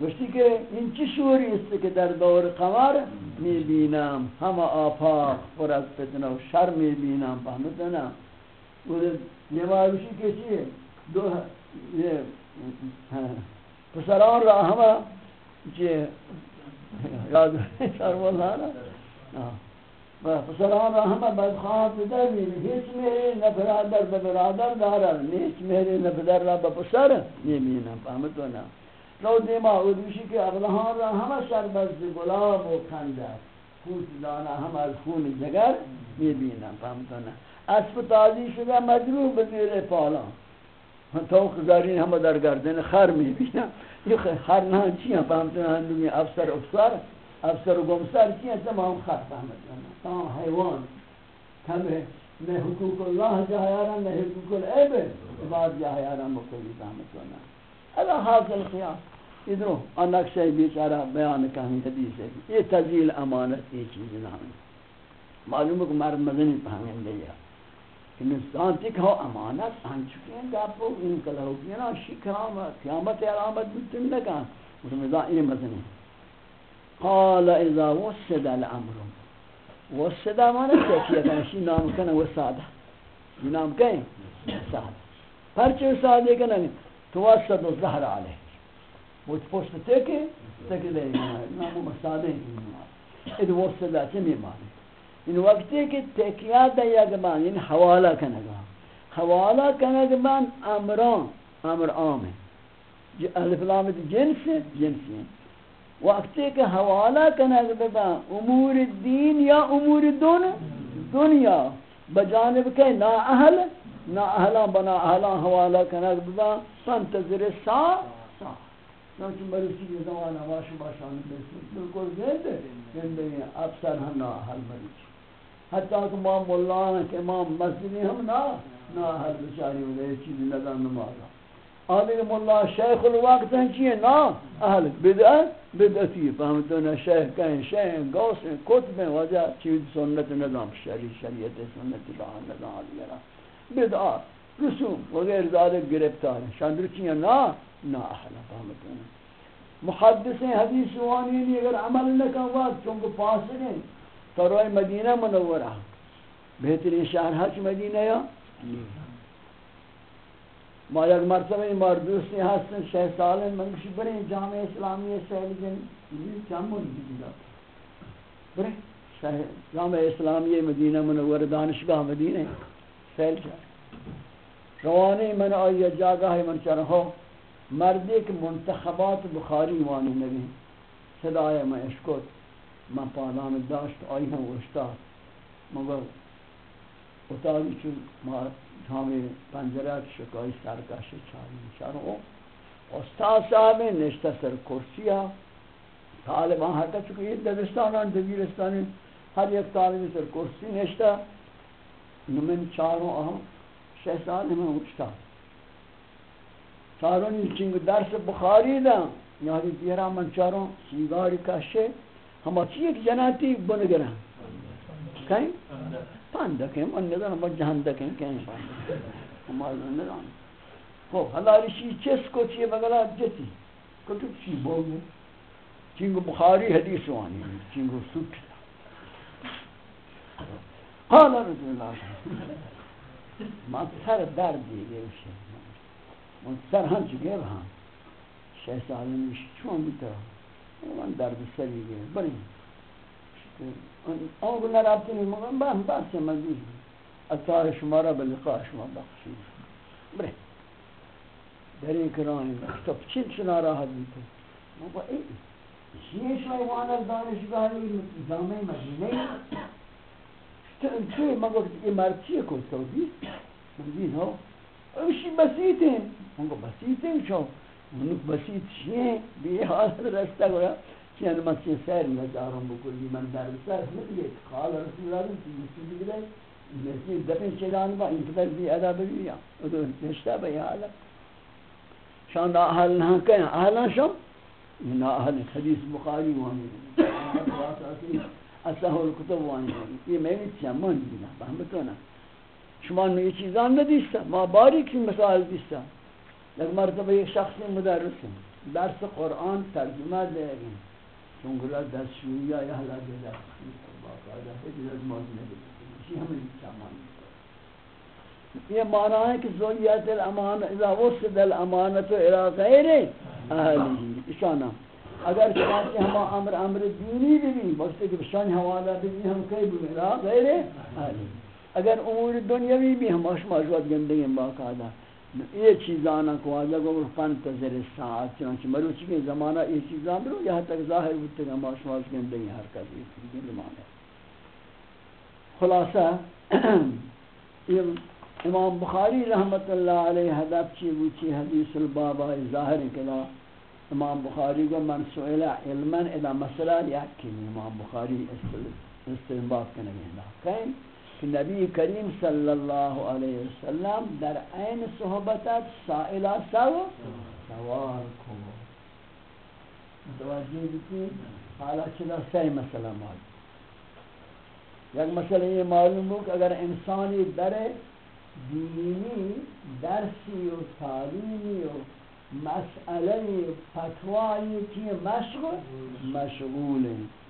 گوشتی کہ ان چی شوری است کہ در دور قمر می بینم ہم آفاق پر از فتنہ و شر می بینم فهمت ولا نمازشی کہ چیئے دو یہ ہاں، پسران را ہمہ چیئے یاد سروالا نا؟ ہاں۔ پسران را رحمه بدخواهد در میبینی هیچ مهری نه برادر به برادر دارد هیچ مهری نه پدر را به پسر نمیبینم فهمتو نه رو دیما اودوشی که ابلهان را همه شربت گلاب و کندر خود دانه هم از خون جگر میبینم فهمتو نه اسب تازی شده مجروح به زیر پالان ہاں، تو خزارین همه در گردن خر میبینم یہ خر نہ چی ہیں؟ فهمتے ہیں دنیا افسر افسر افسر و گمسر چی ہیں؟ تمام خر فهمتے تمام حیوان۔ کم ہے نہ حقوق اللہ جاہیارا نہ حقوق العیب۔ بعد جاہیارا مکلی فهمتے الا حاصل قیاس ادھرو انکشہ بیچارہ بیان کہیں، حدیث ہے۔ یہ تزیل امانت یہ چیز نہ معلوم ہے کہ مرد مدنی پہنگیں لے انسان تک ہو امانت ہن چکے ہیں گپ ان کلا ہو گیا نا شکام قیامت علامت بتن لگا اس میں دا یہ مزن قال اذا وسد الامر. وسد معنی کیا کہ شی نام کنا وسادہ یہ نام کہیں وسادہ پرچے وسادہ کنا توسد الظهر علیہ وہ پوسٹ تے کہ تے کہ لے نام وسادہ اذا وسد چمی معنی ان وقتی کہ تکیہ دا یک بان ان یعنی حوالہ کنگا حوالہ کنگ بان امران، امر عام ہے الف لامت جنس جنس. وقتی کہ حوالہ کنگ بان امور الدین یا امور دون دنیا. بجانب کے نا اہل نا اہلا بنا اہلا حوالہ کنگ بان فانتظر سا سا. چونکہ مرسی کے زمانہ واشو باشان بالکل زیادہ زندگی یعنی افسر ہم نا اہل مرسی حتی کہ امام مولانا کہ امام مسجدی ہم نا نا حل بچاری ہوئے یہ چیز لگا نمازا آدھے مولا شیخ الوقت ہیں چیئے نا؟ اہل بدعت بدعتی فہمتونا شیخ کہیں، شیخ گوس ہیں کتب ہیں وجہ چیز سنت نظام، شریع شریعت سنت راہ نظام دیگرہ بدعات رسوم وغیر زیادہ گرفتار ہیں۔ شاندر چیئے نا؟ نا اہل فہمتونا محدثیں، حدیث وانینی اگر عمل نکا وقت، چونکہ پاسنے تروی مدینہ منورہ۔ بہترین شہر حج مدینہ یا؟ ما یک مرتبہ این مردوستی هستن شہ سالن من کشی برین جامعه اسلامی سیل جن چند چمون دیدی برین جامعه اسلامی مدینہ منور دانشگاه مدینہ. سیل جا روانی من آئی جاگاہ من چرہو مردی که منتخبات بخاری وانی نبی صدای من اشکت من پادام داشت، آئی ہم اشتاد مگر اتاری چون ما ہمیں پنجرہ شکای سرکش چاری شرعو استاد صاحب نشتہ سر کرسی کرسیا طالبان ہر کا چکے یہ دبستانان دبیرستانی ہر ایک طالبی سر کرسی نشتہ. نمین چاروں اہم شہ سال ہمیں اچھتا چاروں چنگ درس بخاری دا. یعنی دیرہ من چاروں سیگاری کشے ہم اچھی ایک جناتی بن گرا کہیں؟ پاندہ کہیں من ندارم با جہندہ کہیں؟ کہیں پاندہ ہم معلوم ندارم خب حلالی شی چس کو چیئے بگلا جتی کتب چی بوگی چنگو بخاری حدیث وانی چنگو سوٹ قال رسول اللہ۔ ما سر درد دیگه وشه من سر ہم چکے رہا شہ سال میں چون بھی من درد سر میگه بریم. آن نه نیم نیست مگم بهم بحث من اتار شما را به لقاء شما بخشید بریم. در این کرانی مختب چی چنا راحت می‌کنه ما با این یه شایوان از دانشگاه جامعه مدینه توی من گفت این مرد چیه؟ کن توضیح من دین ها. اوشی بسیطه من گفت بسیطه چون کو بسیط چیئے، بی حالت رستہ گویا چین مسیح سیر نظارم بکلی من در سر نبیه خال رسول اللہ کی مسیح بگرے مسیح دفن چلان با انتظر بی ادا بگیا ادو نشتا بی حالت شان دا احل نہ کہیں احل شو یہ احل حدیث بخاری وہاں اصح الکتب وانی یہ میں نے چمان دینا فهمتونا شما نے یہ چیزان ندیستا ما باریکی مثال دیستا لیکن مرتبہ ایک شخص مدرس درس قرآن ترجمہ دے گی چونگرہ دست شویہ یا حلا دے دا باقاعدہ ہے جلد موز نبی اسی ہمیں چمان یہ معنی ہے کہ زویت الامان اذا وصد الامانت الى غیر اہلی اشانا اگر چنانچہ ہم امر امر دینی بھی وقت کہ شان حوالہ بھی ہم کئی بھی غیر عالی اگر امور دنیاوی بھی ہم اش ماجواد گندے باقاعدہ یہ چیزانا کو آجا کو فن تذر ساعت، چنانچہ مروچی کے زمانہ یہ چیزان برو یہاں تک ظاہر ہوتے ہیں ہم اش ماجواد گندے ہیں ہر کس یہ زمانہ خلاصہ امام بخاری رحمت اللہ علیہ حدب چی بوچی حدیث البابا ظاہر کلا امام بخاری کو من سئل علما اذا مسئلہ یقین امام بخاری استنباط کرنے گا کہیں کہ نبی کریم صلی اللہ علیہ وسلم در عین صحبتت سائلہ سو سوال کو متوجہ بیتی حالا چلا سی مسئلہ معلوم یک مسئلہ یہ معلوم ہو کہ اگر انسانی در دینی درسی و تعلیمی و مسئله فتوایی که مشغول مشغول ہے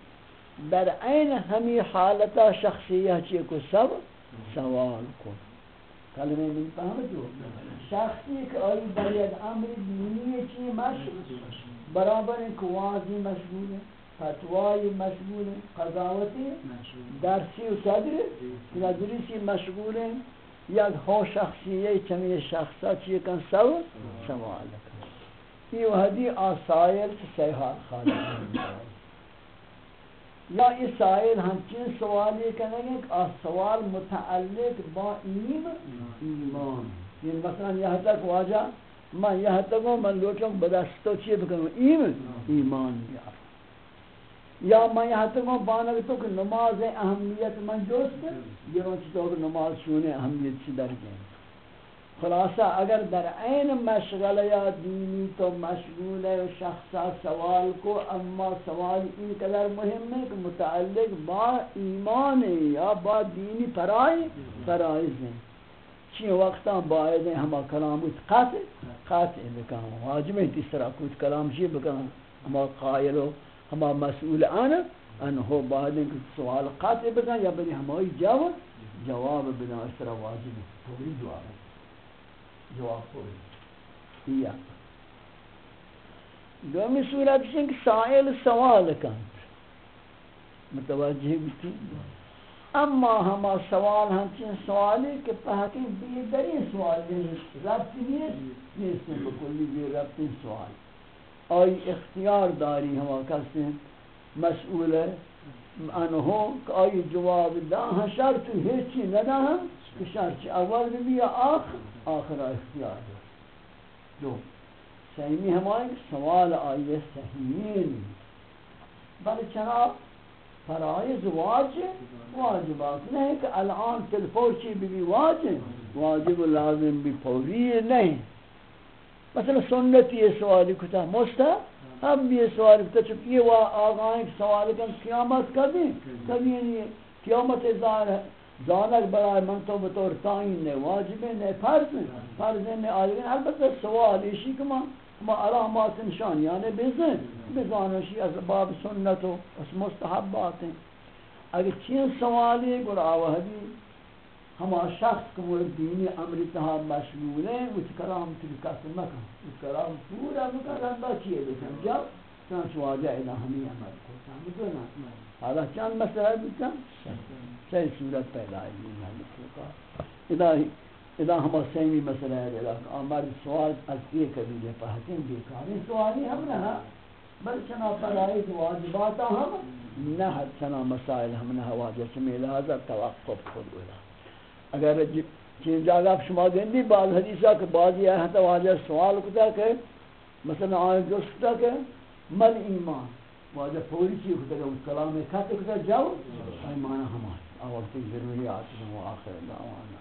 بر عین همی حالتا شخصیه چی کو سب سوال کن. کلمه می فهمتو شخصی که آئی در یک امر دینی چی مشغول برابر این واضی مشغوله، فتوای مشغوله، قضاوتی، درسی و صدر تدریسی مشغوله. یک ہو شخصیه چمی شخصا چی کن سو سوال کن. یہ وحدی آسائل سے سیحات خالق یا یہ سائل ہم چین سوالی کریں گے کہ سوال متعلق با ایم ایمان. یہ مثلا یہاں تک واجہ، میں یہاں تک ہوں، میں لوٹوں، بدستو چیئے بکنوں. ایم ایمان بیار یا میں یہاں تک ہوں بانک تو کہ نماز اہمیت من جوست، یہ رونچ تو کہ نماز چونے اہمیت سے در گئے خلاصہ، اگر در عین مشغل یا دینی تو مشغول ہے، شخصا سوال کو، اما سوال این قدر مهم ہے کہ متعلق با ایمان ہے یا با دینی پرائی فرائض ہیں۔ چین وقتا باید ہیں، ہما کلام اس قطع قطع بکن واجب ہے تیس طرح کچھ کلام چی بکن ہما قائل ہو، ہما مسئول آنا انہو باید ہیں کہ سوال قطع بکن یا بلی ہمائی جواب جواب بنا اس طرح واجب ہے۔ پوری جواب ہے۔ جواب ہوئی یا. دومی صورت ہے کہ سائل سوال کند متوجہ بیتی اما ہما سوال ہم چین سوالی کہ پہکیں بیدرین سوال ربط نیست؟ نیست. بکلی بی ربط سوال. آئی اختیار داری ہما کسی مسئول؟ ہے انہو کہ آئی جواب دا ہاں شرط ہیچی ندا ہم کہ شرط اول بھی یا آخر آخر اختیار ہے دو سہمی ہمائیں سوال آئیے صحیحین بل چناب فرائض واجب واجبات نہیں کہ الان تلفور چی بھی واجب واجب لازم بھی فوری نہیں مثلا سنتی یہ سوالی کتا مستا ہم بھی یہ سوالی کتا چونکہ یہ آغائیں سوال کن قیامت کبھی کبھی نہیں قیامت ظاہر ہے زانک برای من تو بطور تائین نے واجب نے فرض نے فرض نے آدمی البتہ سوال اسی کہ ما ما علامات نشان یعنی بزن. بزانشی از باب سنت و اس مستحبات. ہیں اگر چین سوالی گل آوہدی ہما شخص کو وہ دینی امر تہا مشغول ہیں اس کلام تری قسم مکن. اس کلام پورا مکرم بچیے لیکن جب چانچ واجہ الہ ہمیں عمل کو سامدونا حالا چند مسئلہ بکن صحیح صورت پیدا ہے یہ ادا ادا ہم سیمی مسئلہ ہے ادا ہماری سوال از یہ قبیل پہتیں بیکاری سوالی ہم رہا۔ بل چنا فرائض واجبات ہم۔ نہ چنا مسائل ہم نہ واجب چمی لہذا توقف خود ادا اگر چین جاگا شما گندی بعض حدیثہ کہ بعضی آیت واجہ سوال کتا کہ مثلا آیت جستا کہ مل ایمان. واجہ پوری چیز کتا کہ کلام میں کھاتے کتا جاؤ ایمان ہمارے. آوقتی ضروری آتی ہیں وہ آخر دعوانا.